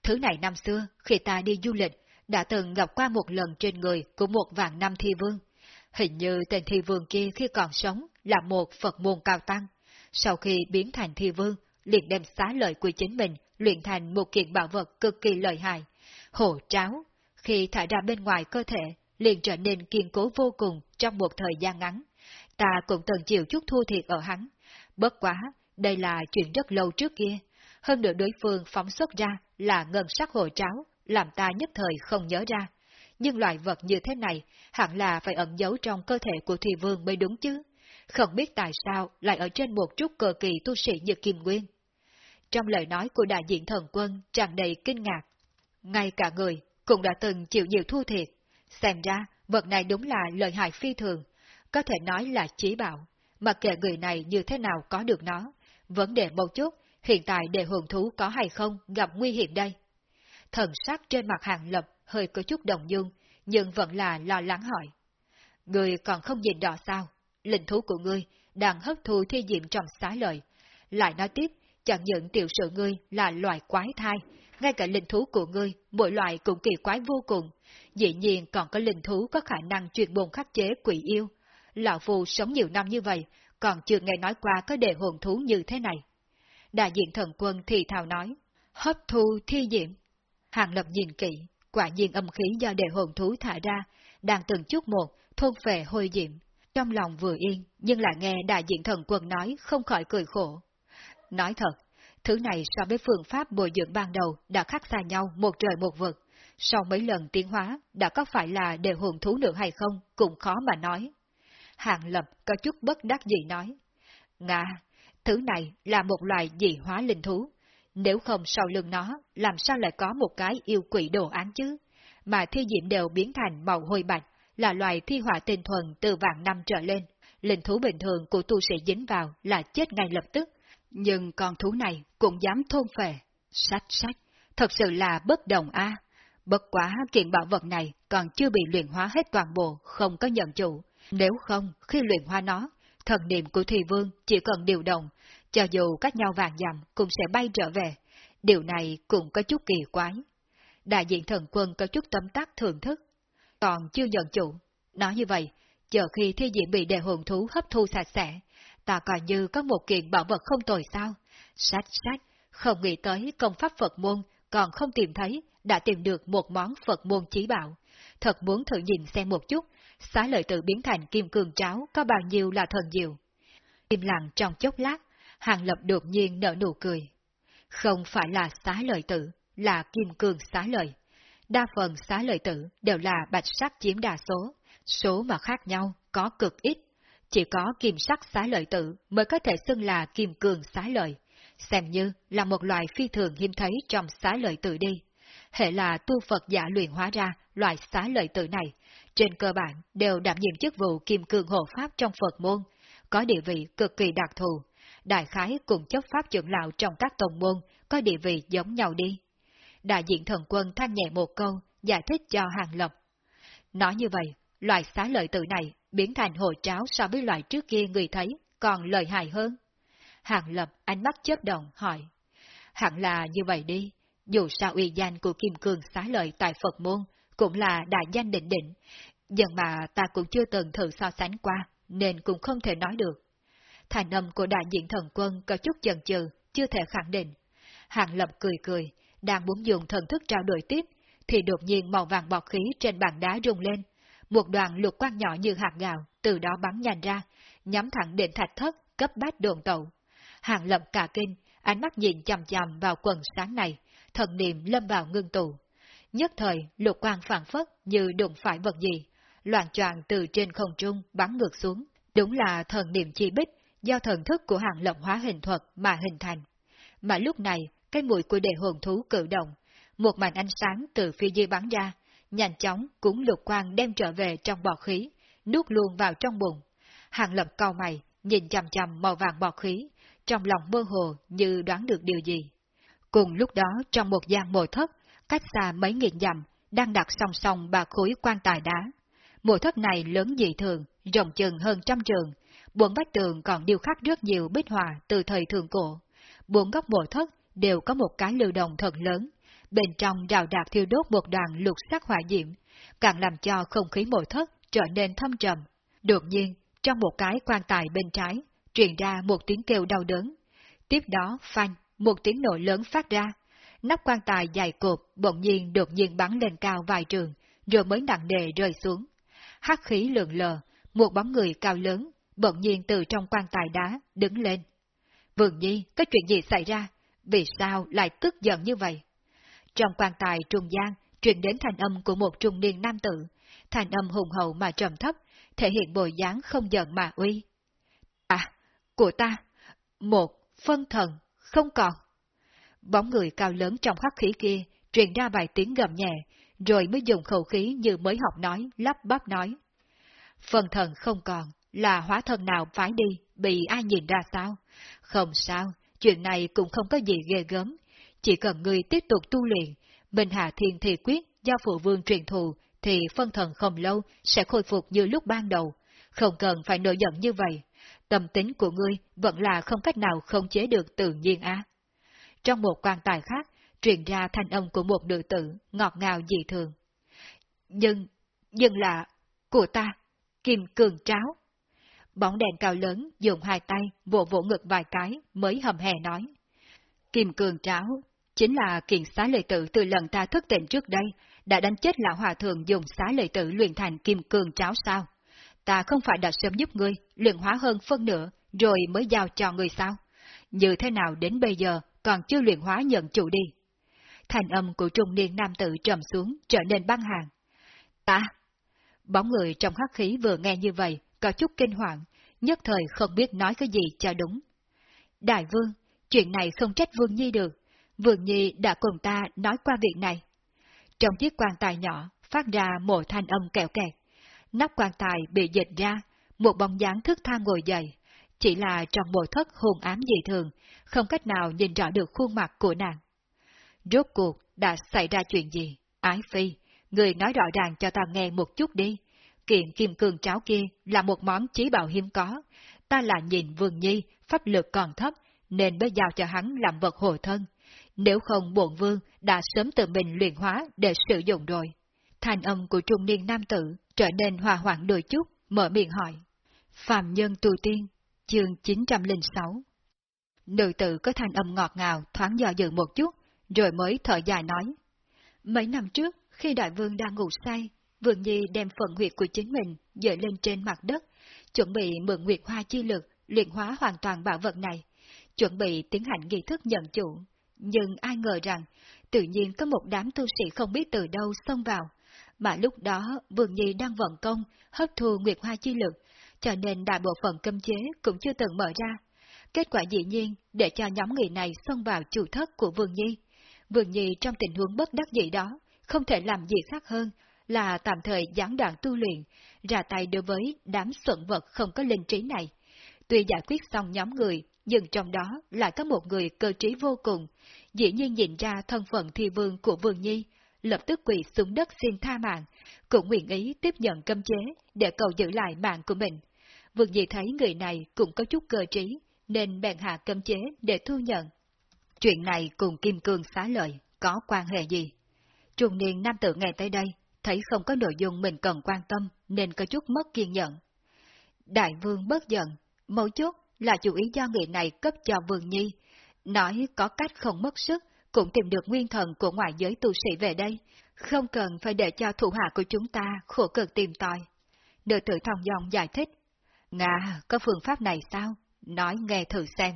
thứ này năm xưa, khi ta đi du lịch, đã từng gặp qua một lần trên người của một vạn năm thi vương. Hình như tên thi vương kia khi còn sống là một Phật môn cao tăng. Sau khi biến thành thi vương, liền đem xá lợi của chính mình luyện thành một kiện bảo vật cực kỳ lợi hại. Hổ tráo, khi thải ra bên ngoài cơ thể, liền trở nên kiên cố vô cùng trong một thời gian ngắn. Ta cũng từng chịu chút thua thiệt ở hắn. Bất quá, đây là chuyện rất lâu trước kia. Hơn nữa đối phương phóng xuất ra là ngân sắc hồ tráo, làm ta nhất thời không nhớ ra. Nhưng loại vật như thế này hẳn là phải ẩn giấu trong cơ thể của Thùy Vương mới đúng chứ. Không biết tại sao lại ở trên một chút cờ kỳ tu sĩ như Kim Nguyên. Trong lời nói của đại diện thần quân tràn đầy kinh ngạc. Ngay cả người cũng đã từng chịu nhiều thu thiệt. Xem ra, vật này đúng là lợi hại phi thường, có thể nói là chỉ bảo, mà kệ người này như thế nào có được nó. Vấn đề một chút, hiện tại để hưởng thú có hay không gặp nguy hiểm đây. Thần sắc trên mặt hàng lập hơi có chút đồng dương nhưng vẫn là lo lắng hỏi. Người còn không nhìn rõ sao? Linh thú của ngươi đang hấp thu thi diệm trong xá lợi. Lại nói tiếp, chẳng những tiểu sự ngươi là loài quái thai, ngay cả linh thú của ngươi, mỗi loại cũng kỳ quái vô cùng. Dĩ nhiên còn có linh thú có khả năng truyền môn khắc chế quỷ yêu. Lão Phu sống nhiều năm như vậy, còn chưa nghe nói qua có đề hồn thú như thế này. Đại diện thần quân thì thào nói, hấp thu thi diệm. Hàng lập nhìn kỹ, quả nhiên âm khí do đề hồn thú thả ra, đang từng chút một thôn phệ hôi diệm. Trong lòng vừa yên, nhưng lại nghe đại diện thần quân nói không khỏi cười khổ. Nói thật, thứ này so với phương pháp bồi dưỡng ban đầu đã khác xa nhau một trời một vực. Sau mấy lần tiến hóa, đã có phải là đề hồn thú nữa hay không, cũng khó mà nói. Hàng Lập có chút bất đắc dĩ nói. Ngạ, thứ này là một loài dị hóa linh thú. Nếu không sau lưng nó, làm sao lại có một cái yêu quỷ đồ án chứ? Mà thi diệm đều biến thành màu hôi bạch, là loài thi hỏa tinh thuần từ vạn năm trở lên. Linh thú bình thường của tu sĩ dính vào là chết ngay lập tức. Nhưng con thú này cũng dám thôn phệ. Sách sách, thật sự là bất đồng a. Bất quá kiện bảo vật này còn chưa bị luyện hóa hết toàn bộ, không có nhận chủ. Nếu không, khi luyện hóa nó, thần niệm của thi Vương chỉ cần điều động, cho dù cách nhau vàng dặm cũng sẽ bay trở về. Điều này cũng có chút kỳ quái. Đại diện thần quân có chút tâm tác thưởng thức, còn chưa nhận chủ. Nói như vậy, chờ khi thi diễn bị đề hồn thú hấp thu sạch sẽ, ta coi như có một kiện bảo vật không tồi sao, Sách sách, không nghĩ tới công pháp Phật môn, còn không tìm thấy, đã tìm được một món Phật môn chí bảo. Thật muốn thử nhìn xem một chút, xá lợi tự biến thành kim cương cháo có bao nhiêu là thần diệu. Im lặng trong chốc lát, Hàng Lập đột nhiên nở nụ cười. Không phải là xá lợi tử, là kim cương xá lợi. Đa phần xá lợi tử đều là bạch sắc chiếm đa số, số mà khác nhau có cực ít. Chỉ có kim sắc xá lợi tử mới có thể xưng là kim cương xá lợi, xem như là một loài phi thường hiếm thấy trong xá lợi tử đi. Hệ là tu Phật giả luyện hóa ra loại xá lợi tử này, trên cơ bản đều đảm nhiệm chức vụ kim cương hộ pháp trong Phật môn, có địa vị cực kỳ đặc thù. Đại khái cùng chấp pháp trưởng lão trong các tông môn có địa vị giống nhau đi. Đại diện thần quân than nhẹ một câu, giải thích cho Hàng Lập. Nói như vậy, loại xá lợi tự này biến thành hồ cháo so với loại trước kia người thấy còn lợi hại hơn. Hàng Lập ánh mắt chớp động hỏi. Hẳn là như vậy đi, dù sao uy danh của Kim Cương xá lợi tại Phật môn cũng là đại danh định định, nhưng mà ta cũng chưa từng thử so sánh qua, nên cũng không thể nói được. Thành âm của đại diện thần quân có chút chần chừ, chưa thể khẳng định. Hàng Lập cười cười, đang muốn dùng thần thức trao đổi tiếp, thì đột nhiên màu vàng bọt khí trên bàn đá rung lên. Một đoàn lục quang nhỏ như hạt gạo từ đó bắn nhanh ra, nhắm thẳng đến thạch thất, cấp bách đồn tàu. Hàng Lập cả kinh, ánh mắt nhìn chằm chằm vào quần sáng này, thần niệm lâm vào ngưng tụ. Nhất thời, lục quang phản phất như đụng phải vật gì, loạn choạng từ trên không trung bắn ngược xuống. Đúng là thần niệm chi bích do thần thức của hàng lộng hóa hình thuật mà hình thành. Mà lúc này, cái mũi của đệ hồn thú cử động, một màn ánh sáng từ phía dưới bắn ra, nhanh chóng cũng lục quang đem trở về trong bọt khí, nuốt luôn vào trong bụng. Hàng lập cau mày, nhìn chằm chằm màu vàng bọt khí, trong lòng mơ hồ như đoán được điều gì. Cùng lúc đó trong một gian mộ thất, cách xa mấy nghìn dặm, đang đặt song song ba khối quan tài đá. Mộ thất này lớn dị thường, rộng chừng hơn trăm trường, bốn vách tường còn điêu khắc rất nhiều bích họa từ thời thượng cổ. Bốn góc mộ thất đều có một cái lưu đồng thật lớn, bên trong rào rạc thiêu đốt một đoàn lục sắc hỏa diệm, càng làm cho không khí mộ thất trở nên thâm trầm. Đột nhiên, trong một cái quan tài bên trái, truyền ra một tiếng kêu đau đớn. Tiếp đó, phanh, một tiếng nổ lớn phát ra. Nắp quan tài dài cột bỗng nhiên đột nhiên bắn lên cao vài trường, rồi mới nặng nề rơi xuống. Hắc khí lượn lờ, một bóng người cao lớn, bỗng nhiên từ trong quan tài đá, đứng lên. Vườn nhi, có chuyện gì xảy ra? Vì sao lại tức giận như vậy? Trong quan tài trung gian, truyền đến thành âm của một trung niên nam tử, thành âm hùng hậu mà trầm thấp, thể hiện bồi dáng không giận mà uy. À, của ta, một phân thần, không còn. Bóng người cao lớn trong khắc khí kia, truyền ra vài tiếng gầm nhẹ, rồi mới dùng khẩu khí như mới học nói, lắp bắp nói. Phân thần không còn, là hóa thân nào phải đi, bị ai nhìn ra sao? Không sao, chuyện này cũng không có gì ghê gớm, chỉ cần người tiếp tục tu luyện, Minh hà Thiên Thị Quyết do phụ vương truyền thù, thì phân thần không lâu sẽ khôi phục như lúc ban đầu, không cần phải nổi giận như vậy. Tâm tính của ngươi vẫn là không cách nào không chế được tự nhiên á. Trong một quan tài khác, truyền ra thanh âm của một nữ tử, ngọt ngào dị thường. Nhưng, nhưng là, của ta, kim cường tráo. Bóng đèn cao lớn dùng hai tay vỗ vỗ ngực vài cái mới hầm hè nói. Kim cường tráo chính là kiện xá lợi tử từ lần ta thức tỉnh trước đây, đã đánh chết lão hòa thượng dùng xá lợi tử luyện thành kim cường tráo sao? Ta không phải đã sớm giúp ngươi luyện hóa hơn phân nửa, rồi mới giao cho ngươi sao? Như thế nào đến bây giờ còn chưa luyện hóa nhận chủ đi? Thành âm của trung niên nam tử trầm xuống trở nên băng hàng. Ta! Bóng người trong khắc khí vừa nghe như vậy, có chút kinh hoàng, nhất thời không biết nói cái gì cho đúng. Đại vương, chuyện này không trách vương nhi được, vương nhi đã cùng ta nói qua việc này. Trong chiếc quan tài nhỏ, phát ra một thanh âm kẹo kẹt. Nắp quan tài bị dịch ra, một bóng dáng thức tha ngồi dậy. Chỉ là trong bộ thất hồn ám dị thường, không cách nào nhìn rõ được khuôn mặt của nàng. Rốt cuộc đã xảy ra chuyện gì? Ái phi, người nói rõ ràng cho ta nghe một chút đi. Kiện kim cương cháo kia là một món chí bảo hiếm có. Ta là nhìn Vương Nhi, pháp lực còn thấp, nên mới giao cho hắn làm vật hộ thân. Nếu không bổn vương đã sớm tự mình luyện hóa để sử dụng rồi. Thành âm của trung niên nam tử trở nên hòa hoãn đôi chút, mở miệng hỏi. Phạm Nhân Tu Tiên, chương 906 Nữ tử có thanh âm ngọt ngào thoáng do dự một chút, rồi mới thở dài nói. Mấy năm trước, khi đại vương đang ngủ say, Vương Nhi đem phần huyệt của chính mình dời lên trên mặt đất, chuẩn bị mượn nguyệt hoa chi lực luyện hóa hoàn toàn bảo vật này, chuẩn bị tiến hành nghi thức nhận chủ. Nhưng ai ngờ rằng, tự nhiên có một đám tu sĩ không biết từ đâu xông vào, mà lúc đó Vương Nhi đang vận công, hấp thu nguyệt hoa chi lực, cho nên đại bộ phận cấm chế cũng chưa từng mở ra. Kết quả dĩ nhiên để cho nhóm người này xông vào chủ thất của Vương Nhi. Vương Nhi trong tình huống bất đắc dĩ đó, không thể làm gì khác hơn là tạm thời gián đoạn tu luyện, ra tay đối với đám xuẩn vật không có linh trí này. Tuy giải quyết xong nhóm người, nhưng trong đó lại có một người cơ trí vô cùng, dĩ nhiên nhìn ra thân phận thi vương của Vương Nhi, lập tức quỳ xuống đất xin tha mạng, cũng nguyện ý tiếp nhận cấm chế để cầu giữ lại mạng của mình. Vương Nhi thấy người này cũng có chút cơ trí, nên bèn hạ cấm chế để thu nhận. Chuyện này cùng Kim Cương xá lợi, có quan hệ gì? Trung niên nam tử nghe tới đây, thấy không có nội dung mình cần quan tâm nên có chút mất kiên nhẫn. Đại vương bất giận, mấu chốt là chủ ý do người này cấp cho Vương Nhi, nói có cách không mất sức, cũng tìm được nguyên thần của ngoại giới tu sĩ về đây, không cần phải để cho thủ hạ của chúng ta khổ cực tìm tòi. Nữ tử thong dòng giải thích, Nga, có phương pháp này sao? Nói nghe thử xem.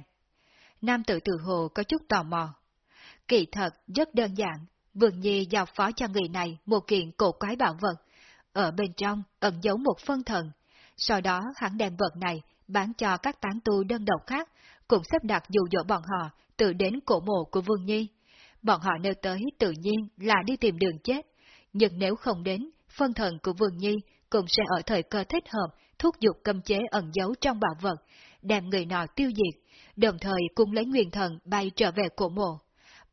Nam tử tự hồ có chút tò mò. Kỳ thật, rất đơn giản, Vương Nhi giao phó cho người này một kiện cổ quái bảo vật. Ở bên trong ẩn giấu một phân thần. Sau đó hắn đem vật này bán cho các tán tu đơn độc khác, cũng xếp đặt dụ dỗ bọn họ tự đến cổ mộ của Vương Nhi. Bọn họ nêu tới tự nhiên là đi tìm đường chết, nhưng nếu không đến, phân thần của Vương Nhi cũng sẽ ở thời cơ thích hợp thúc giục cầm chế ẩn giấu trong bảo vật, đem người nọ tiêu diệt, đồng thời cũng lấy nguyên thần bay trở về cổ mộ.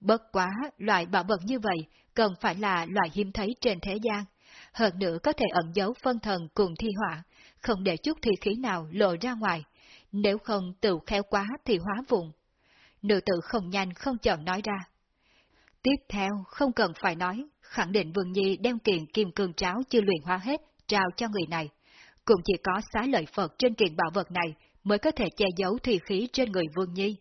Bất quá, loại bảo vật như vậy cần phải là loại hiếm thấy trên thế gian. Hơn nữa có thể ẩn giấu phân thần cùng thi họa, không để chút thi khí nào lộ ra ngoài. Nếu không tự khéo quá thì hóa vùng. Nữ tử không nhanh không chậm nói ra. Tiếp theo, không cần phải nói, khẳng định Vương Nhi đem kiện kim cương cháo chưa luyện hóa hết, trao cho người này. Cũng chỉ có xá lợi Phật trên kiện bảo vật này mới có thể che giấu thi khí trên người Vương Nhi.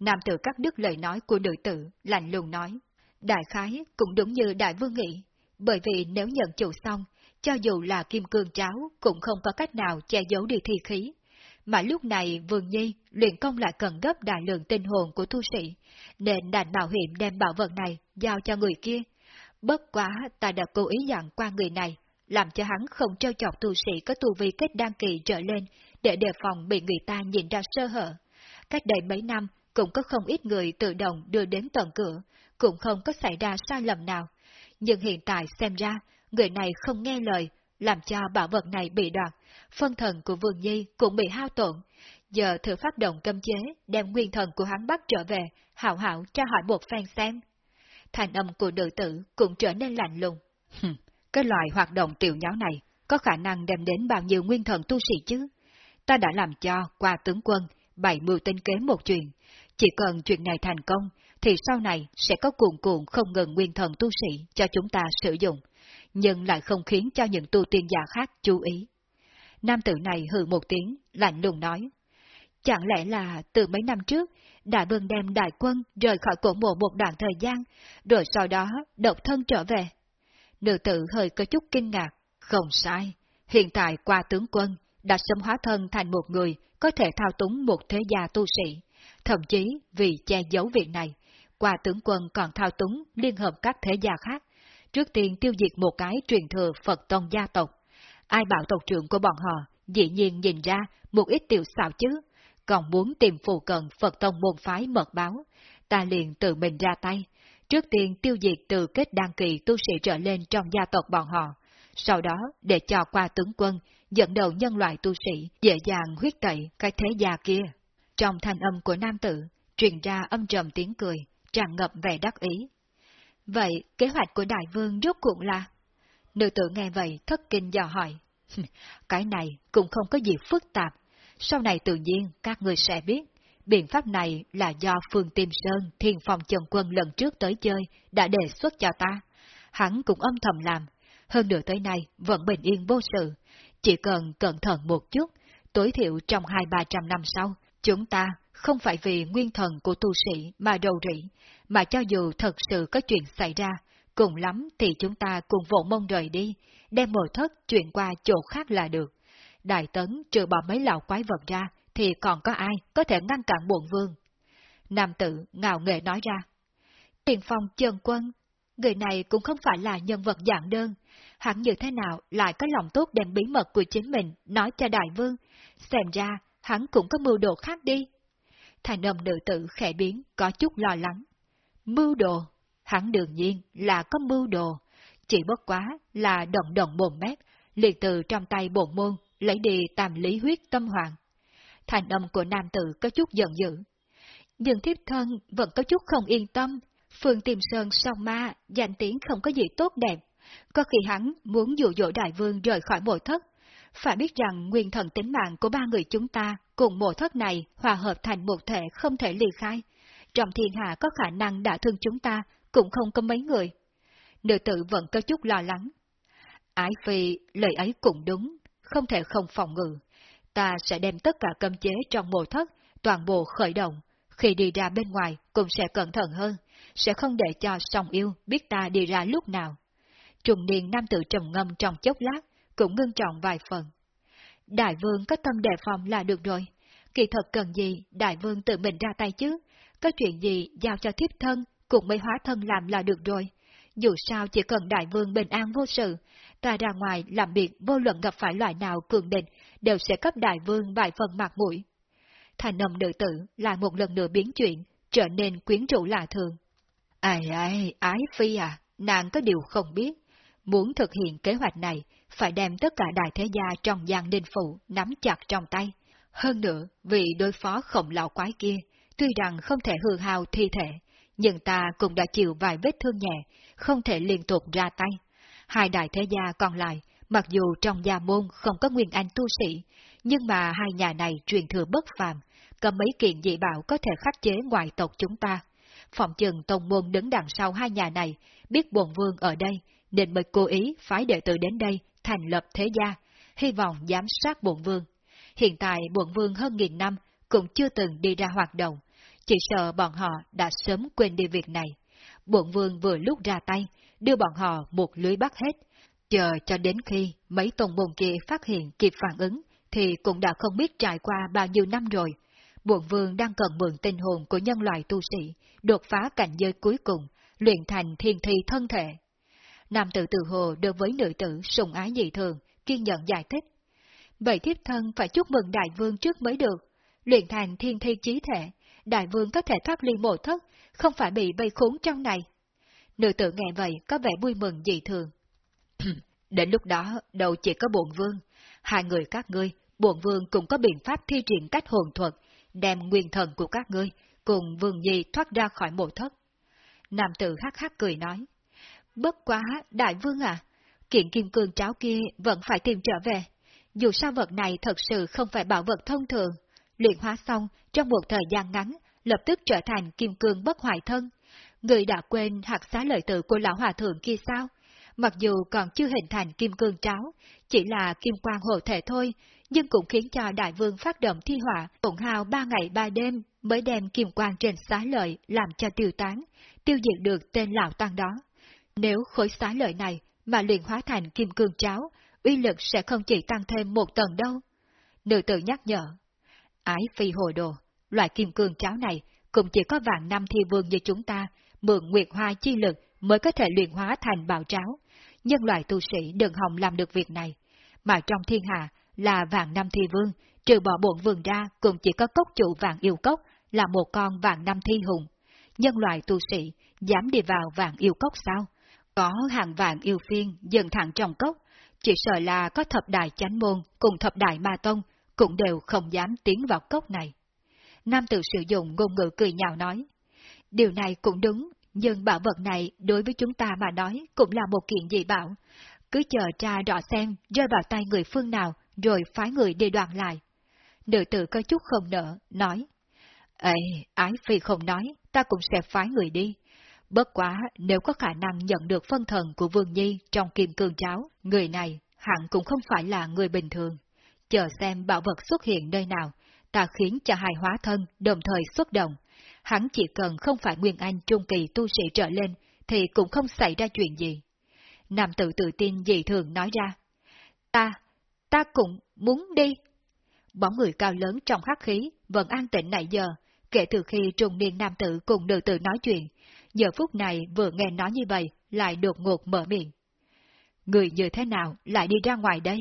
Nam tử cắt đứt lời nói của nữ tử, lạnh lùng nói. Đại khái cũng đúng như đại vương nghĩ, bởi vì nếu nhận chủ xong, cho dù là kim cương cháo cũng không có cách nào che giấu đi thi khí. Mà lúc này Vương Nhi luyện công lại cần gấp đại lượng tinh hồn của tu sĩ, nên đành bảo hiểm đem bảo vật này giao cho người kia. Bất quá ta đã cố ý dặn qua người này, làm cho hắn không trêu chọc tu sĩ có tu vi kết đăng kỳ trở lên, để đề phòng bị người ta nhìn ra sơ hở. Cách đây mấy năm, cũng có không ít người tự động đưa đến tận cửa, cũng không có xảy ra sai lầm nào. Nhưng hiện tại xem ra, người này không nghe lời, làm cho bảo vật này bị đoạt, phân thần của Vương Nhi cũng bị hao tổn. Giờ thử phát động cấm chế, đem nguyên thần của hắn bắt trở về, hảo hảo tra hỏi một phen xem. Thành âm của nữ tử cũng trở nên lạnh lùng. cái loại hoạt động tiểu nháo này có khả năng đem đến bao nhiêu nguyên thần tu sĩ chứ? Ta đã làm cho qua tướng quân bảy mưu tinh kế một chuyện, chỉ cần chuyện này thành công, thì sau này sẽ có cuồn cuộn không ngừng nguyên thần tu sĩ cho chúng ta sử dụng, nhưng lại không khiến cho những tu tiên giả khác chú ý. Nam tử này hừ một tiếng, lạnh lùng nói. Chẳng lẽ là từ mấy năm trước, Đại Vương đem đại quân rời khỏi cổ mộ một đoạn thời gian, rồi sau đó độc thân trở về? Nữ tử hơi có chút kinh ngạc. Không sai, hiện tại qua tướng quân đã sớm hóa thân thành một người có thể thao túng một thế gia tu sĩ. Thậm chí vì che giấu việc này, qua tướng quân còn thao túng liên hợp các thế gia khác, trước tiên tiêu diệt một cái truyền thừa Phật Tông gia tộc. Ai bảo tộc trưởng của bọn họ dĩ nhiên nhìn ra một ít tiểu xạo chứ, còn muốn tìm phù cận Phật Tông môn phái mật báo, ta liền tự mình ra tay, trước tiên tiêu diệt từ kết đăng kỳ tu sĩ trở lên trong gia tộc bọn họ, sau đó để cho qua tướng quân dẫn đầu nhân loại tu sĩ dễ dàng huyết tẩy cái thế gia kia. Trong thanh âm của nam tử, truyền ra âm trầm tiếng cười, tràn ngập vẻ đắc ý. Vậy, kế hoạch của đại vương rốt cuộc là? Nữ tử nghe vậy thất kinh dò hỏi. cái này cũng không có gì phức tạp. Sau này tự nhiên các người sẽ biết. Biện pháp này là do Phương Tiêm Sơn, thiên phòng trần quân lần trước tới chơi, đã đề xuất cho ta. Hắn cũng âm thầm làm. Hơn nửa tới nay vẫn bình yên vô sự. Chỉ cần cẩn thận một chút, tối thiểu trong hai ba trăm năm sau, chúng ta không phải vì nguyên thần của tu sĩ mà đầu rỉ, mà cho dù thật sự có chuyện xảy ra, cùng lắm thì chúng ta cùng vỗ mông rời đi, đem mồi thất chuyển qua chỗ khác là được. Đại tấn trừ bỏ mấy lão quái vật ra, thì còn có ai có thể ngăn cản bổn vương? Nam tử ngạo nghệ nói ra. Tiền phong chân quân, người này cũng không phải là nhân vật dạng đơn, hắn như thế nào lại có lòng tốt đem bí mật của chính mình nói cho đại vương, xem ra hắn cũng có mưu đồ khác đi. Thành âm nữ tử khẽ biến, có chút lo lắng. Mưu đồ? Hắn đương nhiên là có mưu đồ, chỉ bất quá là động động bồn mét, liền từ trong tay bổn môn, lấy đi tam lý huyết tâm hoàng. Thành âm của nam tử có chút giận dữ. Nhưng thiếp thân vẫn có chút không yên tâm, Phương Tiềm Sơn song ma, danh tiếng không có gì tốt đẹp. Có khi hắn muốn dụ dỗ đại vương rời khỏi mộ thất. Phải biết rằng nguyên thần tính mạng của ba người chúng ta cùng mộ thất này hòa hợp thành một thể không thể ly khai. Trong thiên hạ có khả năng đã thương chúng ta, cũng không có mấy người. Nữ tử vẫn có chút lo lắng. Ái phi, lời ấy cũng đúng, không thể không phòng ngự. Ta sẽ đem tất cả cấm chế trong mộ thất, toàn bộ khởi động. Khi đi ra bên ngoài cũng sẽ cẩn thận hơn, sẽ không để cho song yêu biết ta đi ra lúc nào. Trùng niên nam tử trầm ngâm trong chốc lát, cũng ngưng trọng vài phần. Đại vương có tâm đề phòng là được rồi. Kỳ thật cần gì, đại vương tự mình ra tay chứ. Có chuyện gì giao cho thiếp thân, cùng mấy hóa thân làm là được rồi. Dù sao chỉ cần đại vương bình an vô sự, ta ra ngoài làm việc vô luận gặp phải loại nào cường định, đều sẽ cấp đại vương vài phần mặt mũi. Thành âm nữ tử lại một lần nữa biến chuyện, trở nên quyến rũ lạ thường. Ai ai, ái phi à, nàng có điều không biết. Muốn thực hiện kế hoạch này, phải đem tất cả đại thế gia trong giang đình phụ nắm chặt trong tay. Hơn nữa, vì đối phó khổng lão quái kia, tuy rằng không thể hư hao thi thể, nhưng ta cũng đã chịu vài vết thương nhẹ, không thể liên tục ra tay. Hai đại thế gia còn lại, mặc dù trong gia môn không có nguyên anh tu sĩ, nhưng mà hai nhà này truyền thừa bất phàm, có mấy kiện dị bảo có thể khắc chế ngoại tộc chúng ta. Phòng chừng tông môn đứng đằng sau hai nhà này, biết bồn vương ở đây, nên mới cố ý phái đệ tử đến đây thành lập thế gia, hy vọng giám sát bổn vương. Hiện tại bổn vương hơn nghìn năm cũng chưa từng đi ra hoạt động, chỉ sợ bọn họ đã sớm quên đi việc này. Bổn vương vừa lúc ra tay, đưa bọn họ một lưới bắt hết, chờ cho đến khi mấy tông môn kia phát hiện kịp phản ứng, thì cũng đã không biết trải qua bao nhiêu năm rồi. Bộn vương đang cần mượn tinh hồn của nhân loại tu sĩ, đột phá cảnh giới cuối cùng, luyện thành thiên thi thân thể. Nam tử tự hồ đối với nữ tử sùng ái dị thường, kiên nhẫn giải thích. Vậy thiếp thân phải chúc mừng đại vương trước mới được, luyện thành thiên thi chí thể, đại vương có thể thoát ly mộ thất, không phải bị vây khốn trong này. Nữ tử nghe vậy có vẻ vui mừng dị thường. Đến lúc đó, đâu chỉ có bổn vương, hai người các ngươi, bổn vương cũng có biện pháp thi triển cách hồn thuật, đem nguyên thần của các ngươi cùng vương nhi thoát ra khỏi mộ thất. Nam tử hắc hắc cười nói. Bất quá, đại vương à, kiện kim cương cháo kia vẫn phải tìm trở về. Dù sao vật này thật sự không phải bảo vật thông thường. Luyện hóa xong, trong một thời gian ngắn, lập tức trở thành kim cương bất hoại thân. Người đã quên hạt xá lợi tự của lão hòa thượng kia sao? Mặc dù còn chưa hình thành kim cương cháo, chỉ là kim quang hộ thể thôi, nhưng cũng khiến cho đại vương phát động thi họa, tổn hao ba ngày ba đêm mới đem kim quang trên xá lợi làm cho tiêu tán, tiêu diệt được tên lão tăng đó. Nếu khối xá lợi này mà luyện hóa thành kim cương cháo, uy lực sẽ không chỉ tăng thêm một tầng đâu. Nữ tử nhắc nhở. Ái phi hồ đồ, loại kim cương cháo này cũng chỉ có vạn năm thi vương như chúng ta, mượn nguyệt hoa chi lực mới có thể luyện hóa thành bảo cháo. Nhân loại tu sĩ đừng hòng làm được việc này. Mà trong thiên hạ là vạn năm thi vương, trừ bỏ bổn vườn ra cũng chỉ có cốc chủ vạn yêu cốc là một con vạn năm thi hùng. Nhân loại tu sĩ dám đi vào vạn yêu cốc sao? Có hàng vạn yêu phiên dần thẳng trong cốc, chỉ sợ là có thập đại chánh môn cùng thập đại ma tông cũng đều không dám tiến vào cốc này. Nam tử sử dụng ngôn ngữ cười nhạo nói, điều này cũng đúng, nhưng bảo vật này đối với chúng ta mà nói cũng là một kiện dị bảo. Cứ chờ tra rõ xem rơi vào tay người phương nào rồi phái người đi đoàn lại. Nữ tử có chút không nỡ, nói. Ê, ái phi không nói, ta cũng sẽ phái người đi. Bất quá, nếu có khả năng nhận được phân thần của Vương Nhi trong kim cương cháo, người này hẳn cũng không phải là người bình thường. Chờ xem bảo vật xuất hiện nơi nào, ta khiến cho hai hóa thân đồng thời xuất động. Hắn chỉ cần không phải Nguyên Anh trung kỳ tu sĩ trở lên, thì cũng không xảy ra chuyện gì. Nam tự tự tin dị thường nói ra. Ta, ta cũng muốn đi. Bóng người cao lớn trong khắc khí, vẫn an tĩnh nãy giờ, kể từ khi trung niên nam tử cùng nữ tử nói chuyện, giờ phút này vừa nghe nói như vậy, lại đột ngột mở miệng. Người như thế nào lại đi ra ngoài đây?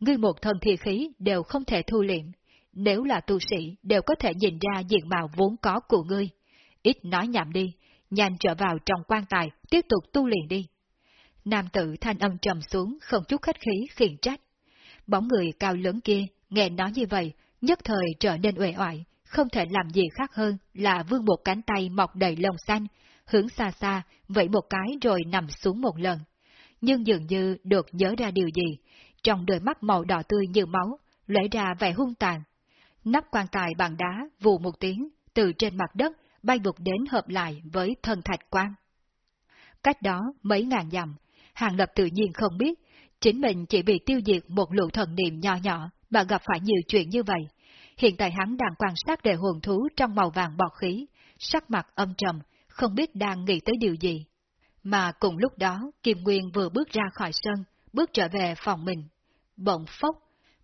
Ngươi một thân thi khí đều không thể thu liệm, nếu là tu sĩ đều có thể nhìn ra diện mạo vốn có của ngươi. Ít nói nhảm đi, nhanh trở vào trong quan tài, tiếp tục tu luyện đi. Nam tử thanh âm trầm xuống, không chút khách khí khiển trách. Bóng người cao lớn kia, nghe nói như vậy, nhất thời trở nên uể oải, không thể làm gì khác hơn là vươn một cánh tay mọc đầy lông xanh, hướng xa xa, vẫy một cái rồi nằm xuống một lần. Nhưng dường như được nhớ ra điều gì, trong đôi mắt màu đỏ tươi như máu, lấy ra vẻ hung tàn. Nắp quan tài bằng đá vù một tiếng, từ trên mặt đất bay vụt đến hợp lại với thân thạch quan. Cách đó mấy ngàn dặm, Hàng Lập tự nhiên không biết, chính mình chỉ bị tiêu diệt một lượng thần niệm nhỏ nhỏ mà gặp phải nhiều chuyện như vậy. Hiện tại hắn đang quan sát đề hồn thú trong màu vàng bọt khí, sắc mặt âm trầm, không biết đang nghĩ tới điều gì. Mà cùng lúc đó, Kim Nguyên vừa bước ra khỏi sân, bước trở về phòng mình. Bỗng phốc,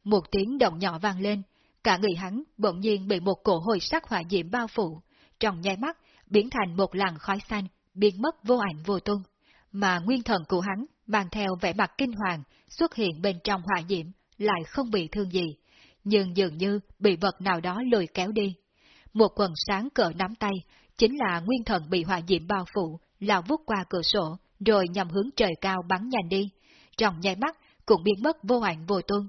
một tiếng động nhỏ vang lên, cả người hắn bỗng nhiên bị một cổ hồi sắc hỏa diễm bao phủ, trong nháy mắt biến thành một làn khói xanh, biến mất vô ảnh vô tung. Mà nguyên thần của hắn mang theo vẻ mặt kinh hoàng xuất hiện bên trong hỏa diễm, lại không bị thương gì, nhưng dường như bị vật nào đó lôi kéo đi. Một quần sáng cỡ nắm tay, chính là nguyên thần bị hỏa diễm bao phủ, lao vút qua cửa sổ, rồi nhằm hướng trời cao bắn nhanh đi, trong nháy mắt cũng biến mất vô ảnh vô tung.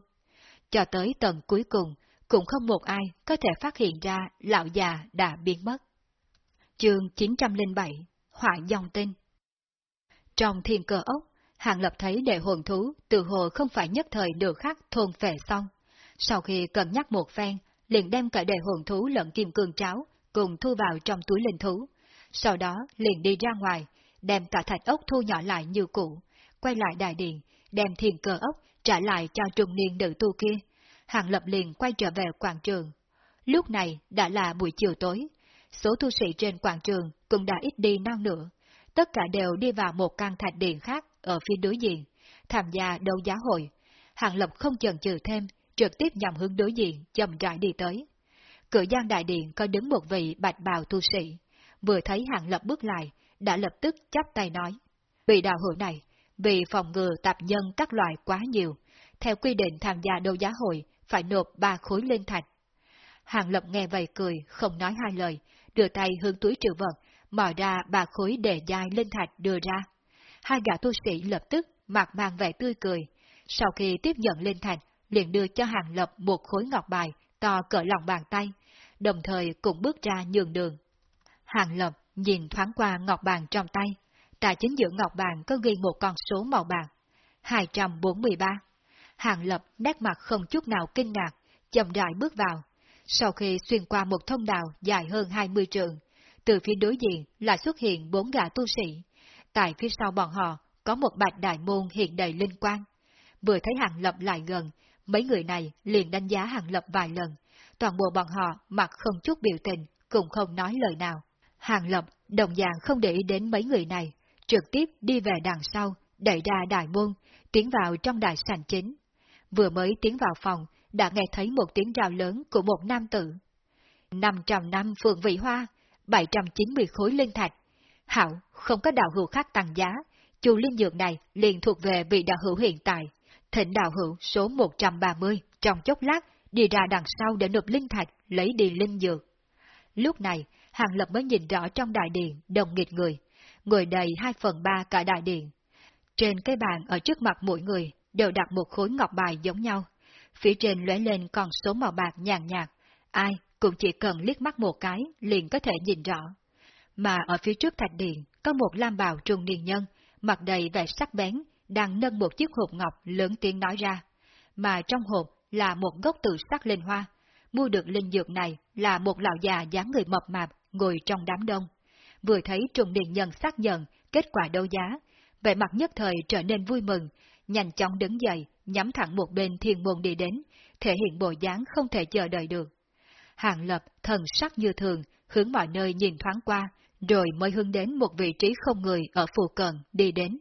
Cho tới tầng cuối cùng, cũng không một ai có thể phát hiện ra lão già đã biến mất. Chương 907 Hỏa dòng tinh Trong thiên cơ ốc, Hàng Lập thấy đệ hồn thú từ hồ không phải nhất thời được khắc thôn phệ xong. Sau khi cân nhắc một phen, liền đem cả đệ hồn thú lẫn kim cương cháo cùng thu vào trong túi linh thú. Sau đó liền đi ra ngoài, đem cả thạch ốc thu nhỏ lại như cũ, quay lại đại điện, đem thiên cơ ốc trả lại cho trung niên nữ tu kia. Hàng Lập liền quay trở về quảng trường. Lúc này đã là buổi chiều tối, số tu sĩ trên quảng trường cũng đã ít đi non nữa. Tất cả đều đi vào một căn thạch điện khác ở phía đối diện, tham gia đấu giá hội. Hàng Lập không chần chừ thêm, trực tiếp nhằm hướng đối diện, chậm rãi đi tới. Cửa gian đại điện có đứng một vị bạch bào tu sĩ. Vừa thấy Hàng Lập bước lại, đã lập tức chắp tay nói. Vị đạo hữu này, vì phòng ngừa tạp nhân các loại quá nhiều, theo quy định tham gia đấu giá hội phải nộp ba khối linh thạch. Hàng Lập nghe vậy cười, không nói hai lời, đưa tay hướng túi trữ vật, mở ra ba khối đề dài linh thạch đưa ra. Hai gã tu sĩ lập tức mặt mang vẻ tươi cười. Sau khi tiếp nhận linh thạch, liền đưa cho Hàng Lập một khối ngọc bài to cỡ lòng bàn tay, đồng thời cũng bước ra nhường đường. Hàng Lập nhìn thoáng qua ngọc bàn trong tay, tại chính giữa ngọc bàn có ghi một con số màu bạc, 243. Hàng Lập nét mặt không chút nào kinh ngạc, chậm rãi bước vào. Sau khi xuyên qua một thông đạo dài hơn 20 trường, từ phía đối diện lại xuất hiện bốn gã tu sĩ. Tại phía sau bọn họ có một bạch đại môn hiện đầy linh quang. Vừa thấy Hàng Lập lại gần, mấy người này liền đánh giá Hàng Lập vài lần. Toàn bộ bọn họ mặt không chút biểu tình, cũng không nói lời nào. Hàng Lập đồng dạng không để ý đến mấy người này, trực tiếp đi về đằng sau, đẩy ra đại môn, tiến vào trong đại sảnh chính. Vừa mới tiến vào phòng, đã nghe thấy một tiếng rào lớn của một nam tử. 500 năm phượng vị hoa, 790 khối linh thạch. Hảo, không có đạo hữu khác tăng giá, chu linh dược này liền thuộc về vị đạo hữu hiện tại. Thịnh đạo hữu số 130, trong chốc lát, đi ra đằng sau để nộp linh thạch, lấy đi linh dược. Lúc này, Hàng Lập mới nhìn rõ trong đại điện, đồng nghịch người, người đầy 2 phần 3 cả đại điện. Trên cái bàn ở trước mặt mỗi người đều đặt một khối ngọc bài giống nhau. Phía trên lóe lên con số màu bạc nhàn nhạt, ai cũng chỉ cần liếc mắt một cái liền có thể nhìn rõ. Mà ở phía trước thạch điện có một lam bào trung niên nhân, mặt đầy vẻ sắc bén, đang nâng một chiếc hộp ngọc lớn tiếng nói ra. Mà trong hộp là một gốc tự sắc linh hoa. Mua được linh dược này là một lão già dáng người mập mạp ngồi trong đám đông. Vừa thấy trung điện nhân xác nhận kết quả đấu giá, vẻ mặt nhất thời trở nên vui mừng, nhanh chóng đứng dậy, nhắm thẳng một bên thiên môn đi đến, thể hiện bộ dáng không thể chờ đợi được. Hàng Lập thần sắc như thường, hướng mọi nơi nhìn thoáng qua, rồi mới hướng đến một vị trí không người ở phù cận đi đến.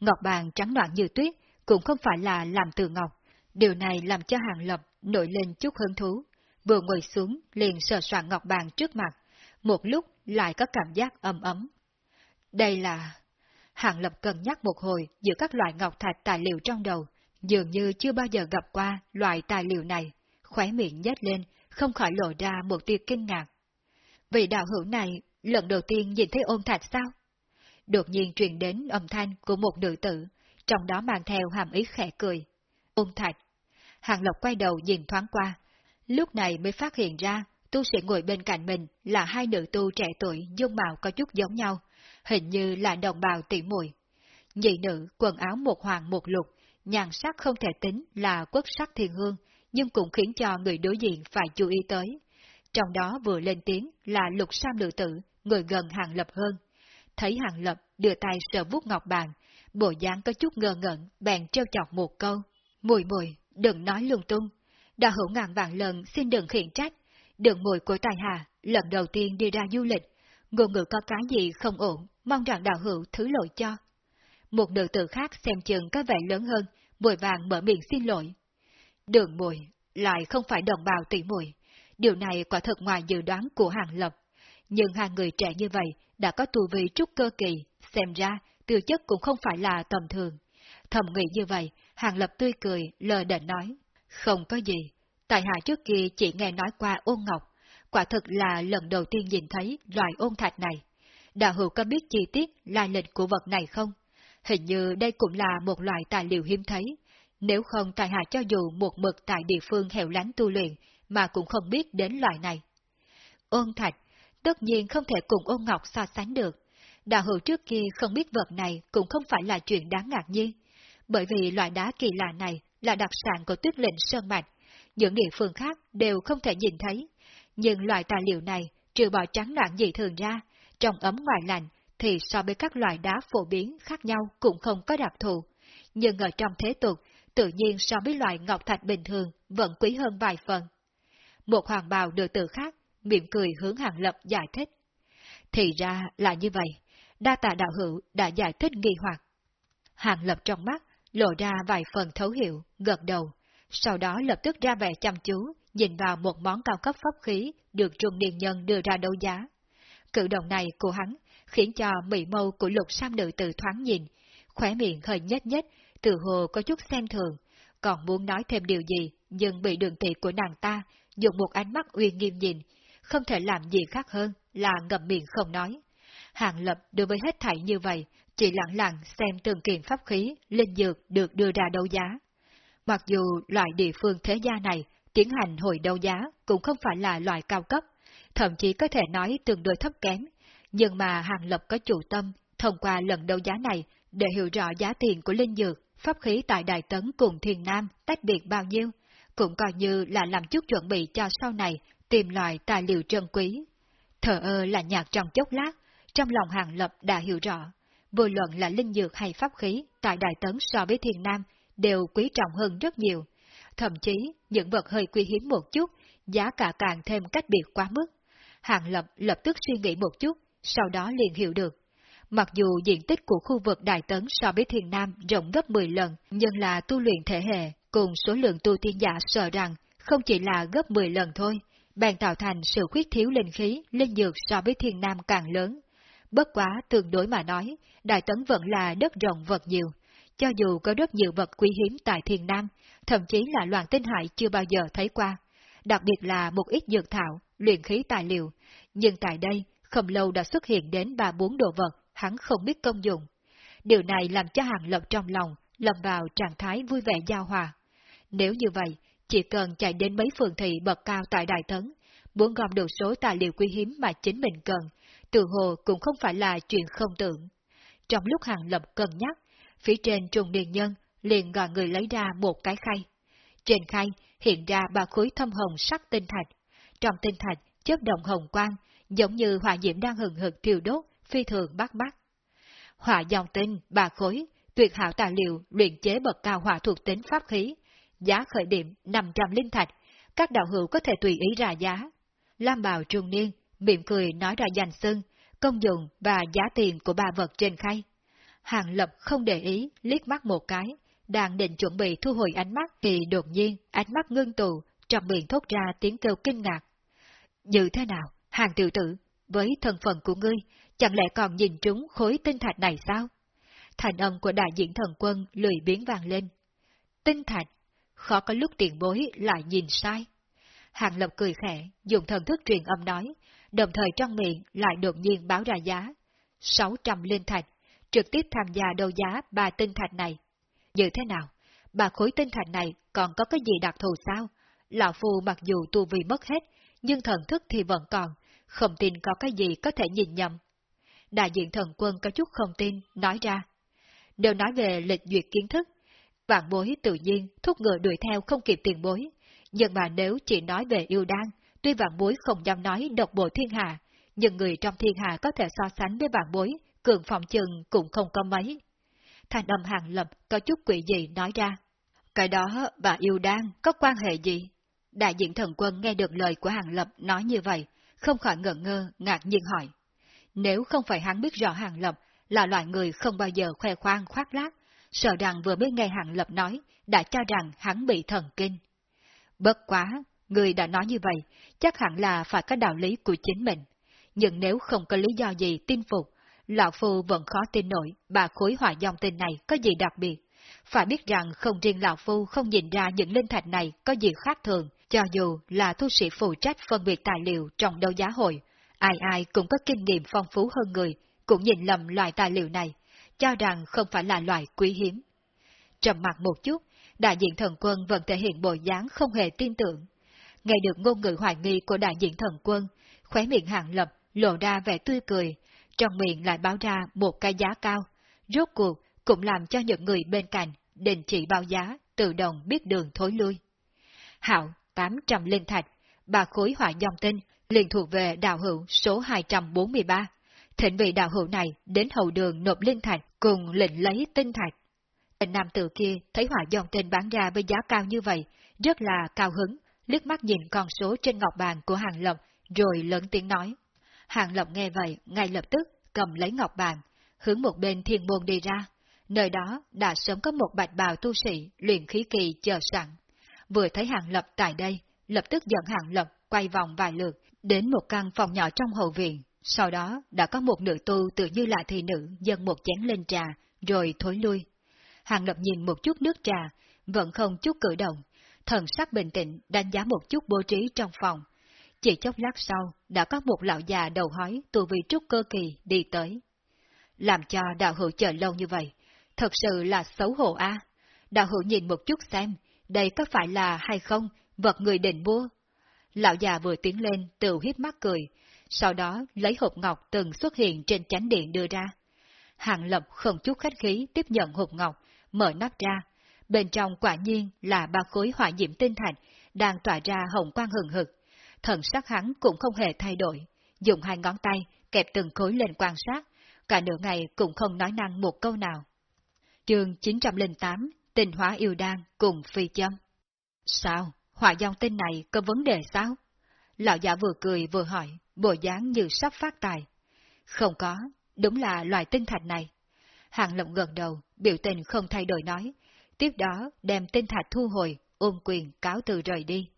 Ngọc bàn trắng loạn như tuyết, cũng không phải là làm từ ngọc. Điều này làm cho Hàng Lập nổi lên chút hứng thú. Vừa ngồi xuống, liền sờ soạn ngọc bàn trước mặt, một lúc lại có cảm giác ấm ấm. Đây là... Hàng Lập cân nhắc một hồi giữa các loại ngọc thạch tài liệu trong đầu, dường như chưa bao giờ gặp qua loại tài liệu này, khóe miệng nhếch lên, không khỏi lộ ra một tia kinh ngạc. Vị đạo hữu này lần đầu tiên nhìn thấy ôn thạch sao? Đột nhiên truyền đến âm thanh của một nữ tử, trong đó mang theo hàm ý khẽ cười. Ôn thạch. Hàng Lộc quay đầu nhìn thoáng qua, lúc này mới phát hiện ra tu sĩ ngồi bên cạnh mình là hai nữ tu trẻ tuổi dung mạo có chút giống nhau, hình như là đồng bào tỷ muội. Nhị nữ quần áo một hoàng một lục, nhàn sắc không thể tính là quốc sắc thiên hương, nhưng cũng khiến cho người đối diện phải chú ý tới. Trong đó vừa lên tiếng là lục sam nữ tử, người gần hàng lập hơn. Thấy hàng lập đưa tay sờ vuốt ngọc bàn, bộ dáng có chút ngơ ngẩn, bèn trêu chọc một câu. Mùi mùi, đừng nói lung tung. Đã hữu ngàn vạn lần xin đừng khiển trách. Đường mùi của tài hà, lần đầu tiên đi ra du lịch. Ngôn ngữ có cái gì không ổn, mong rằng đạo hữu thứ lỗi cho. Một nữ tử khác xem chừng có vẻ lớn hơn, bồi vàng mở miệng xin lỗi. Đường mùi, lại không phải đồng bào tỷ mùi. Điều này quả thật ngoài dự đoán của hàng lập. Nhưng hàng người trẻ như vậy đã có tu vi trúc cơ kỳ, xem ra tư chất cũng không phải là tầm thường. Thầm nghĩ như vậy, hàng lập tươi cười, lờ đệnh nói. Không có gì, tại hạ trước kia chỉ nghe nói qua ôn ngọc, quả thực là lần đầu tiên nhìn thấy loại ôn thạch này. Đạo hữu có biết chi tiết lai lịch của vật này không? Hình như đây cũng là một loại tài liệu hiếm thấy, nếu không tài hạ cho dù một mực tại địa phương hẻo lánh tu luyện mà cũng không biết đến loại này. Ôn thạch, tất nhiên không thể cùng ôn ngọc so sánh được. Đạo hữu trước kia không biết vật này cũng không phải là chuyện đáng ngạc nhiên, bởi vì loại đá kỳ lạ này là đặc sản của tuyết lệnh Sơn Mạch, những địa phương khác đều không thể nhìn thấy. Nhưng loại tài liệu này, trừ bỏ trắng loạn dị thường ra, trong ấm ngoài lạnh, thì so với các loại đá phổ biến khác nhau cũng không có đặc thù. Nhưng ở trong thế tục, tự nhiên so với loại ngọc thạch bình thường vẫn quý hơn vài phần. Một hoàng bào được tự khác, miệng cười hướng hàng lập giải thích. Thì ra là như vậy, đa tạ đạo hữu đã giải thích nghi hoặc. Hàng lập trong mắt, lộ ra vài phần thấu hiểu, gật đầu, sau đó lập tức ra vẻ chăm chú, nhìn vào một món cao cấp pháp khí được trung niên nhân đưa ra đấu giá. Cử động này của hắn khiến cho mỹ mâu của lục sam nữ tử thoáng nhìn, khóe miệng hơi nhếch nhếch, tự hồ có chút xem thường, còn muốn nói thêm điều gì, nhưng bị đường thị của nàng ta dùng một ánh mắt uy nghiêm nhìn, không thể làm gì khác hơn là ngậm miệng không nói. Hàng lập đối với hết thảy như vậy, chỉ lặng lặng xem từng kiện pháp khí, linh dược được đưa ra đấu giá. Mặc dù loại địa phương thế gia này tiến hành hồi đấu giá cũng không phải là loại cao cấp, thậm chí có thể nói tương đối thấp kém, nhưng mà Hàng Lập có chủ tâm thông qua lần đấu giá này để hiểu rõ giá tiền của linh dược, pháp khí tại Đại Tấn cùng Thiền Nam tách biệt bao nhiêu, cũng coi như là làm chút chuẩn bị cho sau này tìm loại tài liệu trân quý. thở ơ là nhạc trong chốc lát, trong lòng Hàng Lập đã hiểu rõ, vô luận là linh dược hay pháp khí tại Đại Tấn so với Thiền Nam đều quý trọng hơn rất nhiều, thậm chí những vật hơi quý hiếm một chút, giá cả càng thêm cách biệt quá mức. Hàng Lập lập tức suy nghĩ một chút, sau đó liền hiểu được. Mặc dù diện tích của khu vực Đại Tấn so với Thiền Nam rộng gấp 10 lần, nhưng là tu luyện thể hệ cùng số lượng tu tiên giả sợ rằng không chỉ là gấp 10 lần thôi, bèn tạo thành sự khuyết thiếu linh khí, linh dược so với Thiền Nam càng lớn. Bất quá tương đối mà nói, Đại Tấn vẫn là đất rộng vật nhiều. Cho dù có rất nhiều vật quý hiếm tại Thiền Nam, thậm chí là loạn tinh hải chưa bao giờ thấy qua, đặc biệt là một ít dược thảo, luyện khí tài liệu, nhưng tại đây không lâu đã xuất hiện đến ba bốn đồ vật hắn không biết công dụng. Điều này làm cho Hàng Lập trong lòng lâm vào trạng thái vui vẻ giao hòa. Nếu như vậy, chỉ cần chạy đến mấy phường thị bậc cao tại Đại Tấn, muốn gom được số tài liệu quý hiếm mà chính mình cần, tự hồ cũng không phải là chuyện không tưởng. Trong lúc Hàng Lập cân nhắc, phía trên trùng điền nhân liền gọi người lấy ra một cái khay. Trên khay hiện ra ba khối thâm hồng sắc tinh thạch. Trong tinh thạch chớp động hồng quang, giống như hỏa diễm đang hừng hực thiêu đốt, phi thường bắt mắt. Hỏa dòng tinh, ba khối, tuyệt hảo tài liệu luyện chế bậc cao hỏa thuộc tính pháp khí, giá khởi điểm 500 linh thạch, các đạo hữu có thể tùy ý ra giá. Lam bào trung niên, miệng cười nói ra danh xưng, công dụng và giá tiền của ba vật trên khay. Hàng Lập không để ý, liếc mắt một cái, đang định chuẩn bị thu hồi ánh mắt thì đột nhiên ánh mắt ngưng tụ, trong miệng thốt ra tiếng kêu kinh ngạc. Như thế nào, hàng tiểu tử, với thân phận của ngươi, chẳng lẽ còn nhìn trúng khối tinh thạch này sao? Thành âm của đại diện thần quân lười biến vàng lên. Tinh thạch, khó có lúc tiền bối lại nhìn sai. Hàng Lập cười khẽ, dùng thần thức truyền âm nói, đồng thời trong miệng lại đột nhiên báo ra giá. 600 linh thạch, trực tiếp tham gia đấu giá ba tinh thạch này. Như thế nào? bà khối tinh thạch này còn có cái gì đặc thù sao? Lão Phu mặc dù tu vi mất hết, nhưng thần thức thì vẫn còn, không tin có cái gì có thể nhìn nhầm. Đại diện thần quân có chút không tin, nói ra. Đều nói về lịch duyệt kiến thức, vạn bối tự nhiên thúc ngựa đuổi theo không kịp tiền bối, nhưng mà nếu chỉ nói về yêu đan, tuy vạn bối không dám nói độc bộ thiên hạ, nhưng người trong thiên hạ có thể so sánh với vạn bối, cường phòng chừng cũng không có mấy. Thành âm hàng lập có chút quỷ gì nói ra. Cái đó và yêu đan có quan hệ gì? Đại diện thần quân nghe được lời của hàng lập nói như vậy, không khỏi ngẩn ngơ, ngạc nhiên hỏi. Nếu không phải hắn biết rõ hàng lập là loại người không bao giờ khoe khoang khoác lác, sợ rằng vừa mới nghe hàng lập nói, đã cho rằng hắn bị thần kinh. Bất quá, người đã nói như vậy, chắc hẳn là phải có đạo lý của chính mình. Nhưng nếu không có lý do gì tin phục, Lão Phu vẫn khó tin nổi bà khối hỏa dòng tình này có gì đặc biệt. Phải biết rằng không riêng Lão Phu không nhìn ra những linh thạch này có gì khác thường, cho dù là tu sĩ phụ trách phân biệt tài liệu trong đấu giá hội, ai ai cũng có kinh nghiệm phong phú hơn người, cũng nhìn lầm loại tài liệu này, cho rằng không phải là loại quý hiếm. Trầm mặt một chút, đại diện thần quân vẫn thể hiện bộ dáng không hề tin tưởng. Nghe được ngôn ngữ hoài nghi của đại diện thần quân, khóe miệng hạng lập lộ ra vẻ tươi cười, trong miệng lại báo ra một cái giá cao, rốt cuộc cũng làm cho những người bên cạnh đình chỉ bao giá, tự động biết đường thối lui. Hạo 800 linh thạch, bà khối hỏa dòng tinh liền thuộc về đạo hữu số 243. Thịnh vị đạo hữu này đến hậu đường nộp linh thạch cùng lệnh lấy tinh thạch. Tên nam tử kia thấy hỏa dòng tinh bán ra với giá cao như vậy, rất là cao hứng, liếc mắt nhìn con số trên ngọc bàn của hàng lộc, rồi lớn tiếng nói. Hàng Lộc nghe vậy, ngay lập tức cầm lấy ngọc bàn, hướng một bên thiên môn đi ra. Nơi đó đã sớm có một bạch bào tu sĩ luyện khí kỳ chờ sẵn. Vừa thấy Hàng Lập tại đây, lập tức dẫn Hàng Lập quay vòng vài lượt, đến một căn phòng nhỏ trong hậu viện. Sau đó đã có một nữ tu tự như là thị nữ dâng một chén lên trà, rồi thối lui. Hàng Lập nhìn một chút nước trà, vẫn không chút cử động, thần sắc bình tĩnh đánh giá một chút bố trí trong phòng, chỉ chốc lát sau, đã có một lão già đầu hói tu vi trúc cơ kỳ đi tới. Làm cho đạo hữu chờ lâu như vậy, thật sự là xấu hổ a. Đạo hữu nhìn một chút xem, đây có phải là hay không, vật người định mua. Lão già vừa tiến lên, tự hiếp mắt cười, sau đó lấy hộp ngọc từng xuất hiện trên chánh điện đưa ra. Hàng lập không chút khách khí tiếp nhận hộp ngọc, mở nắp ra. Bên trong quả nhiên là ba khối hỏa diễm tinh thạch, đang tỏa ra hồng quang hừng hực, thần sắc hắn cũng không hề thay đổi, dùng hai ngón tay kẹp từng khối lên quan sát, cả nửa ngày cũng không nói năng một câu nào. Chương 908 Tình hóa yêu đan cùng phi châm Sao? Hỏa dòng tinh này có vấn đề sao? Lão giả vừa cười vừa hỏi, bộ dáng như sắp phát tài. Không có, đúng là loài tinh thạch này. Hàng lộng gần đầu, biểu tình không thay đổi nói, tiếp đó đem tinh thạch thu hồi, ôm quyền cáo từ rời đi.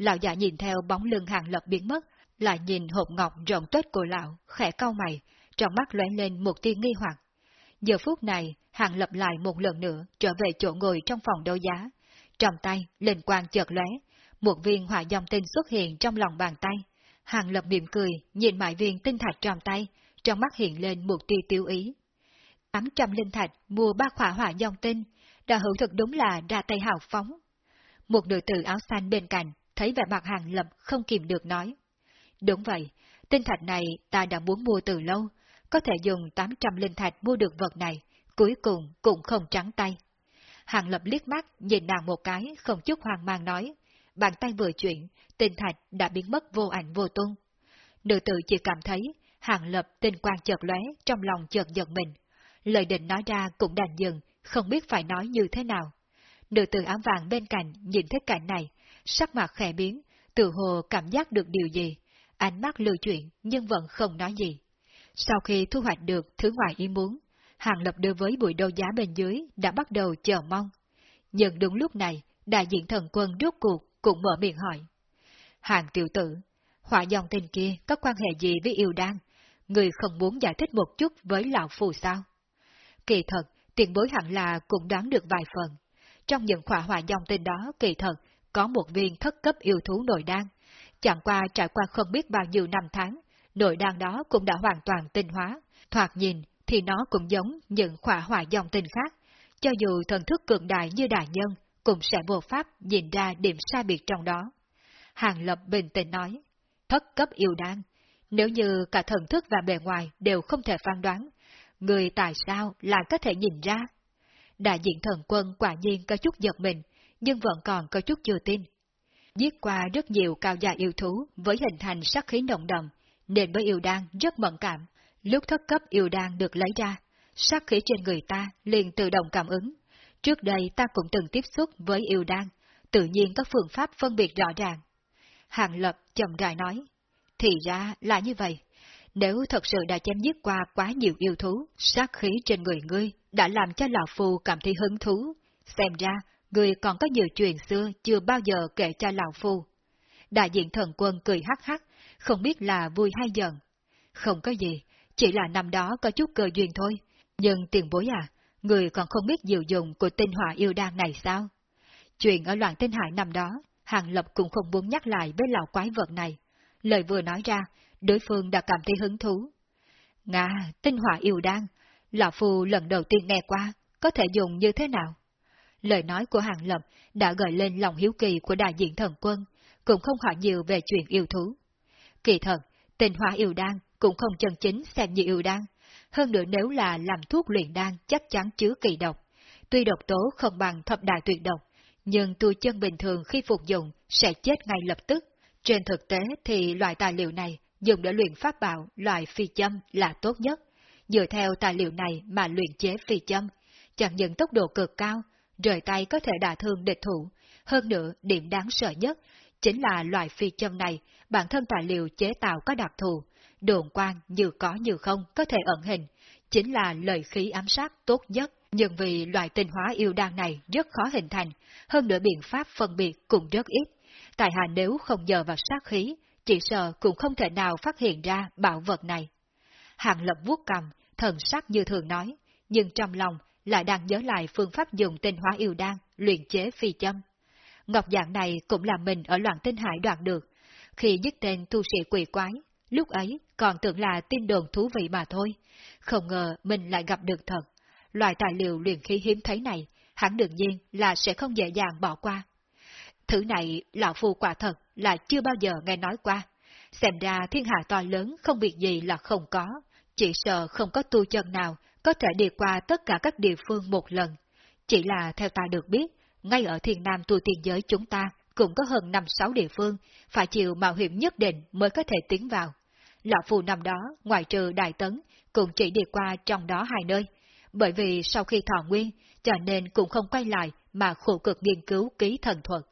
Lão già nhìn theo bóng lưng hàng lập biến mất, lại nhìn hộp ngọc rộng tuyết của lão, khẽ cau mày, trong mắt lóe lên một tia nghi hoặc. Giờ phút này, hàng lập lại một lần nữa trở về chỗ ngồi trong phòng đấu giá. Trong tay, lên quang chợt lóe, một viên hỏa dòng tinh xuất hiện trong lòng bàn tay. Hàng lập mỉm cười, nhìn mãi viên tinh thạch trong tay, trong mắt hiện lên một tia tiêu ý. 800 linh thạch mua ba khỏa hỏa dòng tinh, đã hữu thực đúng là ra tay hào phóng. Một nữ tử áo xanh bên cạnh thấy vẻ mặt hàng lập không kìm được nói. Đúng vậy, tinh thạch này ta đã muốn mua từ lâu, có thể dùng 800 linh thạch mua được vật này, cuối cùng cũng không trắng tay. Hàng lập liếc mắt, nhìn nàng một cái, không chút hoang mang nói, bàn tay vừa chuyển, tinh thạch đã biến mất vô ảnh vô tung. Nữ tử chỉ cảm thấy, hàng lập tinh quang chợt lóe, trong lòng chợt giật mình. Lời định nói ra cũng đành dừng, không biết phải nói như thế nào. Nữ tử áo vàng bên cạnh nhìn thấy cảnh này, sắc mặt khẽ biến, tự hồ cảm giác được điều gì, ánh mắt lưu chuyện nhưng vẫn không nói gì. Sau khi thu hoạch được thứ ngoài ý muốn, Hàng Lập đưa với bụi đấu giá bên dưới đã bắt đầu chờ mong. Nhưng đúng lúc này, đại diện thần quân rốt cuộc cũng mở miệng hỏi. Hàng tiểu tử, hỏa dòng tên kia có quan hệ gì với yêu đan? Người không muốn giải thích một chút với lão phù sao? Kỳ thật, tiền bối hẳn là cũng đoán được vài phần. Trong những khỏa hỏa dòng tên đó, kỳ thật, có một viên thất cấp yêu thú nội đan. Chẳng qua trải qua không biết bao nhiêu năm tháng, nội đan đó cũng đã hoàn toàn tinh hóa. Thoạt nhìn thì nó cũng giống những khỏa hỏa dòng tinh khác. Cho dù thần thức cường đại như đại nhân, cũng sẽ vô pháp nhìn ra điểm sai biệt trong đó. Hàng Lập bình tĩnh nói, thất cấp yêu đan, nếu như cả thần thức và bề ngoài đều không thể phán đoán, người tại sao lại có thể nhìn ra? Đại diện thần quân quả nhiên có chút giật mình, nhưng vẫn còn có chút chưa tin. Giết qua rất nhiều cao gia yêu thú với hình thành sắc khí nồng đậm, nên với yêu đan rất mẫn cảm. Lúc thất cấp yêu đan được lấy ra, sắc khí trên người ta liền tự động cảm ứng. Trước đây ta cũng từng tiếp xúc với yêu đan, tự nhiên có phương pháp phân biệt rõ ràng. Hàng Lập chậm rãi nói, thì ra là như vậy. Nếu thật sự đã chém giết qua quá nhiều yêu thú, sát khí trên người ngươi đã làm cho Lão phù cảm thấy hứng thú. Xem ra, người còn có nhiều chuyện xưa chưa bao giờ kể cho Lão Phu. Đại diện thần quân cười hắc hắc, không biết là vui hay giận. Không có gì, chỉ là năm đó có chút cơ duyên thôi. Nhưng tiền bối à, người còn không biết diệu dụng của tinh hỏa yêu đan này sao? Chuyện ở loạn tinh hải năm đó, Hàng Lập cũng không muốn nhắc lại với lão quái vật này. Lời vừa nói ra, đối phương đã cảm thấy hứng thú. Nga, tinh hỏa yêu đan, Lão Phu lần đầu tiên nghe qua, có thể dùng như thế nào? Lời nói của Hàng Lập đã gợi lên lòng hiếu kỳ của đại diện thần quân, cũng không hỏi nhiều về chuyện yêu thú. Kỳ thật, tình hỏa yêu đan cũng không chân chính xem như yêu đan, hơn nữa nếu là làm thuốc luyện đan chắc chắn chứa kỳ độc. Tuy độc tố không bằng thập đại tuyệt độc, nhưng tu chân bình thường khi phục dụng sẽ chết ngay lập tức. Trên thực tế thì loại tài liệu này dùng để luyện pháp bảo loại phi châm là tốt nhất. Dựa theo tài liệu này mà luyện chế phi châm, chẳng những tốc độ cực cao, rời tay có thể đả thương địch thủ. Hơn nữa, điểm đáng sợ nhất chính là loại phi châm này, bản thân tài liệu chế tạo có đặc thù, đồn quan như có như không có thể ẩn hình, chính là lời khí ám sát tốt nhất. Nhưng vì loại tinh hóa yêu đan này rất khó hình thành, hơn nữa biện pháp phân biệt cũng rất ít. Tại hạ nếu không nhờ vào sát khí, chỉ sợ cũng không thể nào phát hiện ra bảo vật này. Hàng lập vuốt cầm, thần sắc như thường nói, nhưng trong lòng lại đang nhớ lại phương pháp dùng tinh hóa yêu đan, luyện chế phi châm. Ngọc dạng này cũng là mình ở loạn tinh hải đoạt được. Khi nhất tên tu sĩ quỷ quái, lúc ấy còn tưởng là tin đồn thú vị mà thôi. Không ngờ mình lại gặp được thật. Loại tài liệu luyện khí hiếm thấy này, hẳn đương nhiên là sẽ không dễ dàng bỏ qua. Thứ này, lão phu quả thật là chưa bao giờ nghe nói qua. Xem ra thiên hạ to lớn không việc gì là không có, chỉ sợ không có tu chân nào có thể đi qua tất cả các địa phương một lần. Chỉ là theo ta được biết, ngay ở thiền nam tu tiên giới chúng ta cũng có hơn năm sáu địa phương, phải chịu mạo hiểm nhất định mới có thể tiến vào. Lão phù năm đó, ngoài trừ Đại Tấn, cũng chỉ đi qua trong đó hai nơi, bởi vì sau khi thọ nguyên, cho nên cũng không quay lại mà khổ cực nghiên cứu ký thần thuật.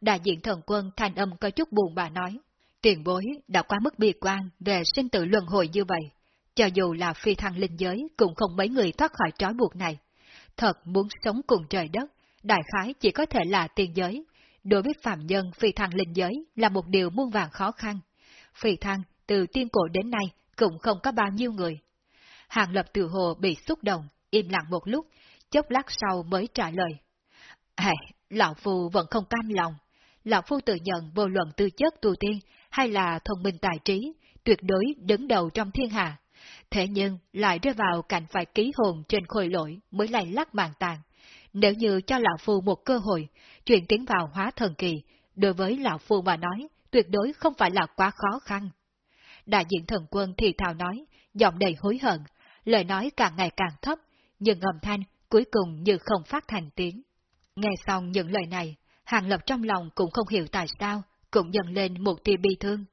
Đại diện thần quân thanh âm có chút buồn bà nói, tiền bối đã quá mức bi quan về sinh tử luân hồi như vậy, cho dù là phi thăng linh giới cũng không mấy người thoát khỏi trói buộc này. Thật muốn sống cùng trời đất, đại khái chỉ có thể là tiên giới. Đối với phạm nhân phi thăng linh giới là một điều muôn vàng khó khăn. Phi thăng từ tiên cổ đến nay cũng không có bao nhiêu người. Hàng lập từ hồ bị xúc động, im lặng một lúc, chốc lát sau mới trả lời. À, Lão Phu vẫn không cam lòng. Lão Phu tự nhận vô luận tư chất tu tiên hay là thông minh tài trí, tuyệt đối đứng đầu trong thiên hạ. Thế nhưng lại rơi vào cảnh phải ký hồn trên khôi lỗi mới lại lắc mạng tàn. Nếu như cho Lão Phu một cơ hội, chuyện tiến vào hóa thần kỳ, đối với Lão Phu mà nói, tuyệt đối không phải là quá khó khăn. Đại diện thần quân thì thào nói, giọng đầy hối hận, lời nói càng ngày càng thấp, nhưng âm thanh cuối cùng như không phát thành tiếng. Nghe xong những lời này, Hàng Lập trong lòng cũng không hiểu tại sao, cũng dần lên một tia bi thương.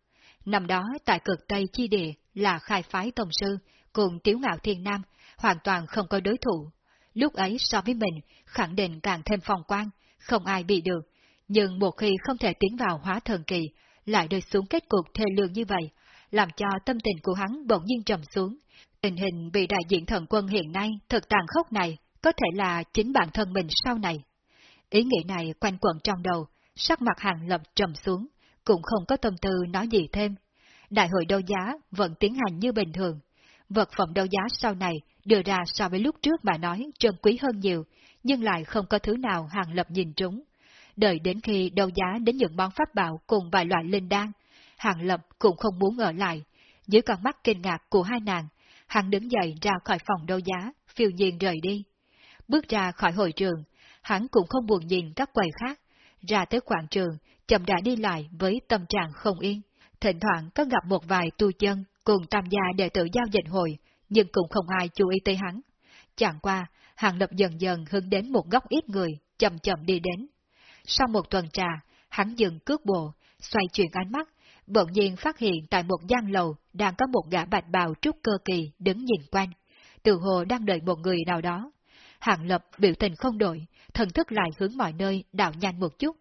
Năm đó tại cực Tây Chi Địa là khai phái tổng sư, cùng Tiếu Ngạo Thiên Nam, hoàn toàn không có đối thủ. Lúc ấy so với mình, khẳng định càng thêm phong quan, không ai bị được. Nhưng một khi không thể tiến vào hóa thần kỳ, lại rơi xuống kết cục thê lương như vậy, làm cho tâm tình của hắn bỗng nhiên trầm xuống. Tình hình bị đại diện thần quân hiện nay thật tàn khốc này, có thể là chính bản thân mình sau này. Ý nghĩ này quanh quẩn trong đầu, sắc mặt hàng lập trầm xuống, cũng không có tâm tư nói gì thêm. Đại hội đấu giá vẫn tiến hành như bình thường. Vật phẩm đấu giá sau này đưa ra so với lúc trước mà nói trân quý hơn nhiều, nhưng lại không có thứ nào hàng lập nhìn trúng. Đợi đến khi đấu giá đến những món pháp bảo cùng vài loại linh đan, hàng lập cũng không muốn ở lại. Dưới con mắt kinh ngạc của hai nàng, hắn đứng dậy ra khỏi phòng đấu giá, phiêu nhiên rời đi. Bước ra khỏi hội trường, hắn cũng không buồn nhìn các quầy khác, ra tới quảng trường, chậm rãi đi lại với tâm trạng không yên. Thỉnh thoảng có gặp một vài tu chân cùng tham gia đệ tử giao dịch hội, nhưng cũng không ai chú ý tới hắn. Chẳng qua, hàng lập dần dần hướng đến một góc ít người, chậm chậm đi đến. Sau một tuần trà, hắn dừng cước bộ, xoay chuyển ánh mắt, bỗng nhiên phát hiện tại một gian lầu đang có một gã bạch bào trúc cơ kỳ đứng nhìn quanh, từ hồ đang đợi một người nào đó. Hàng lập biểu tình không đổi, thần thức lại hướng mọi nơi đảo nhanh một chút.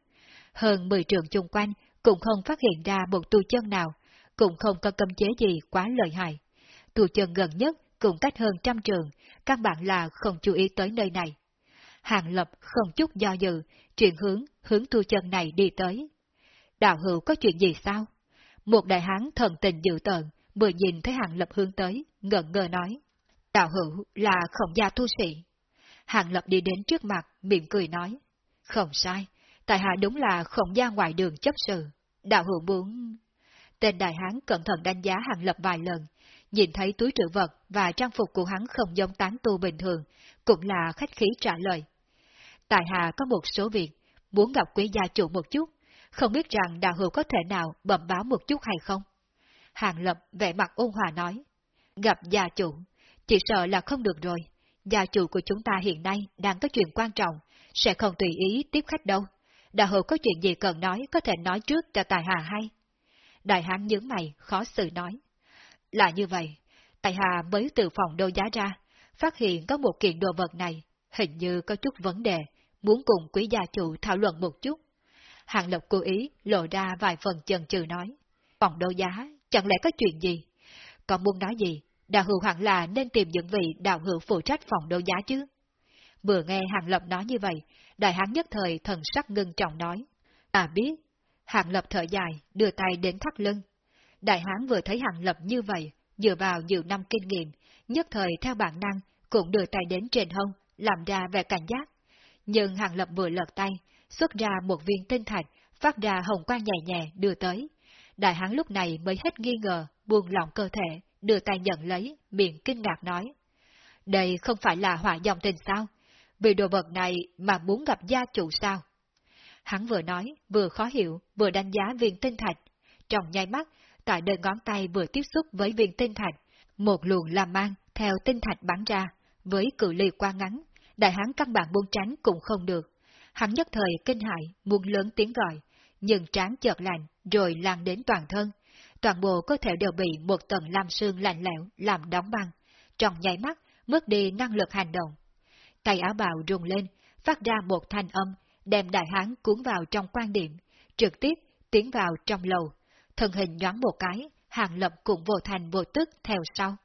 Hơn 10 trường chung quanh cũng không phát hiện ra một tu chân nào, cũng không có cấm chế gì quá lợi hại. Tu chân gần nhất cũng cách hơn trăm trường, các bạn là không chú ý tới nơi này. Hàng Lập không chút do dự, chuyển hướng, hướng tu chân này đi tới. Đạo hữu có chuyện gì sao? Một đại hán thần tình dự tợn, vừa nhìn thấy Hàng Lập hướng tới, ngẩn ngơ nói. Đạo hữu là khổng gia tu sĩ. Hàng Lập đi đến trước mặt, miệng cười nói. Không sai, tại hạ đúng là không gian ngoài đường chấp sự. Đạo hữu muốn... Tên đại hán cẩn thận đánh giá Hàng Lập vài lần, nhìn thấy túi trữ vật và trang phục của hắn không giống tán tu bình thường, cũng là khách khí trả lời. Tại hạ có một số việc, muốn gặp quý gia chủ một chút, không biết rằng đạo hữu có thể nào bẩm báo một chút hay không? Hàng Lập vẻ mặt ôn hòa nói, gặp gia chủ, chỉ sợ là không được rồi, gia chủ của chúng ta hiện nay đang có chuyện quan trọng, sẽ không tùy ý tiếp khách đâu. Đạo hữu có chuyện gì cần nói có thể nói trước cho tài hạ hay. Đại hán nhướng mày, khó xử nói. Là như vậy, tài hạ mới từ phòng đấu giá ra, phát hiện có một kiện đồ vật này, hình như có chút vấn đề, muốn cùng quý gia chủ thảo luận một chút. Hàng Lộc cố ý lộ ra vài phần chần chừ nói. Phòng đấu giá, chẳng lẽ có chuyện gì? Còn muốn nói gì, đạo hữu hẳn là nên tìm những vị đạo hữu phụ trách phòng đấu giá chứ? Vừa nghe Hàng Lập nói như vậy, đại hán nhất thời thần sắc ngưng trọng nói. À biết. Hạng Lập thở dài, đưa tay đến thắt lưng. Đại hán vừa thấy hạng Lập như vậy, dựa vào nhiều năm kinh nghiệm, nhất thời theo bản năng, cũng đưa tay đến trên hông, làm ra vẻ cảnh giác. Nhưng hạng Lập vừa lật tay, xuất ra một viên tinh thạch, phát ra hồng quang nhẹ nhẹ đưa tới. Đại hán lúc này mới hết nghi ngờ, buông lỏng cơ thể, đưa tay nhận lấy, miệng kinh ngạc nói. Đây không phải là hỏa dòng tình sao? Vì đồ vật này mà muốn gặp gia chủ sao? Hắn vừa nói, vừa khó hiểu, vừa đánh giá viên tinh thạch. Trong nháy mắt, tại đơn ngón tay vừa tiếp xúc với viên tinh thạch, một luồng làm mang theo tinh thạch bắn ra, với cự ly qua ngắn, đại hán căn bản buông tránh cũng không được. Hắn nhất thời kinh hại, muốn lớn tiếng gọi, nhưng trán chợt lạnh, rồi lan đến toàn thân. Toàn bộ cơ thể đều bị một tầng lam sương lạnh lẽo làm đóng băng, trong nháy mắt mất đi năng lực hành động. Tay áo bào rung lên, phát ra một thanh âm, đem đại hán cuốn vào trong quan điểm, trực tiếp tiến vào trong lầu. Thân hình nhoáng một cái, hàng lập cũng vô thành vô tức theo sau.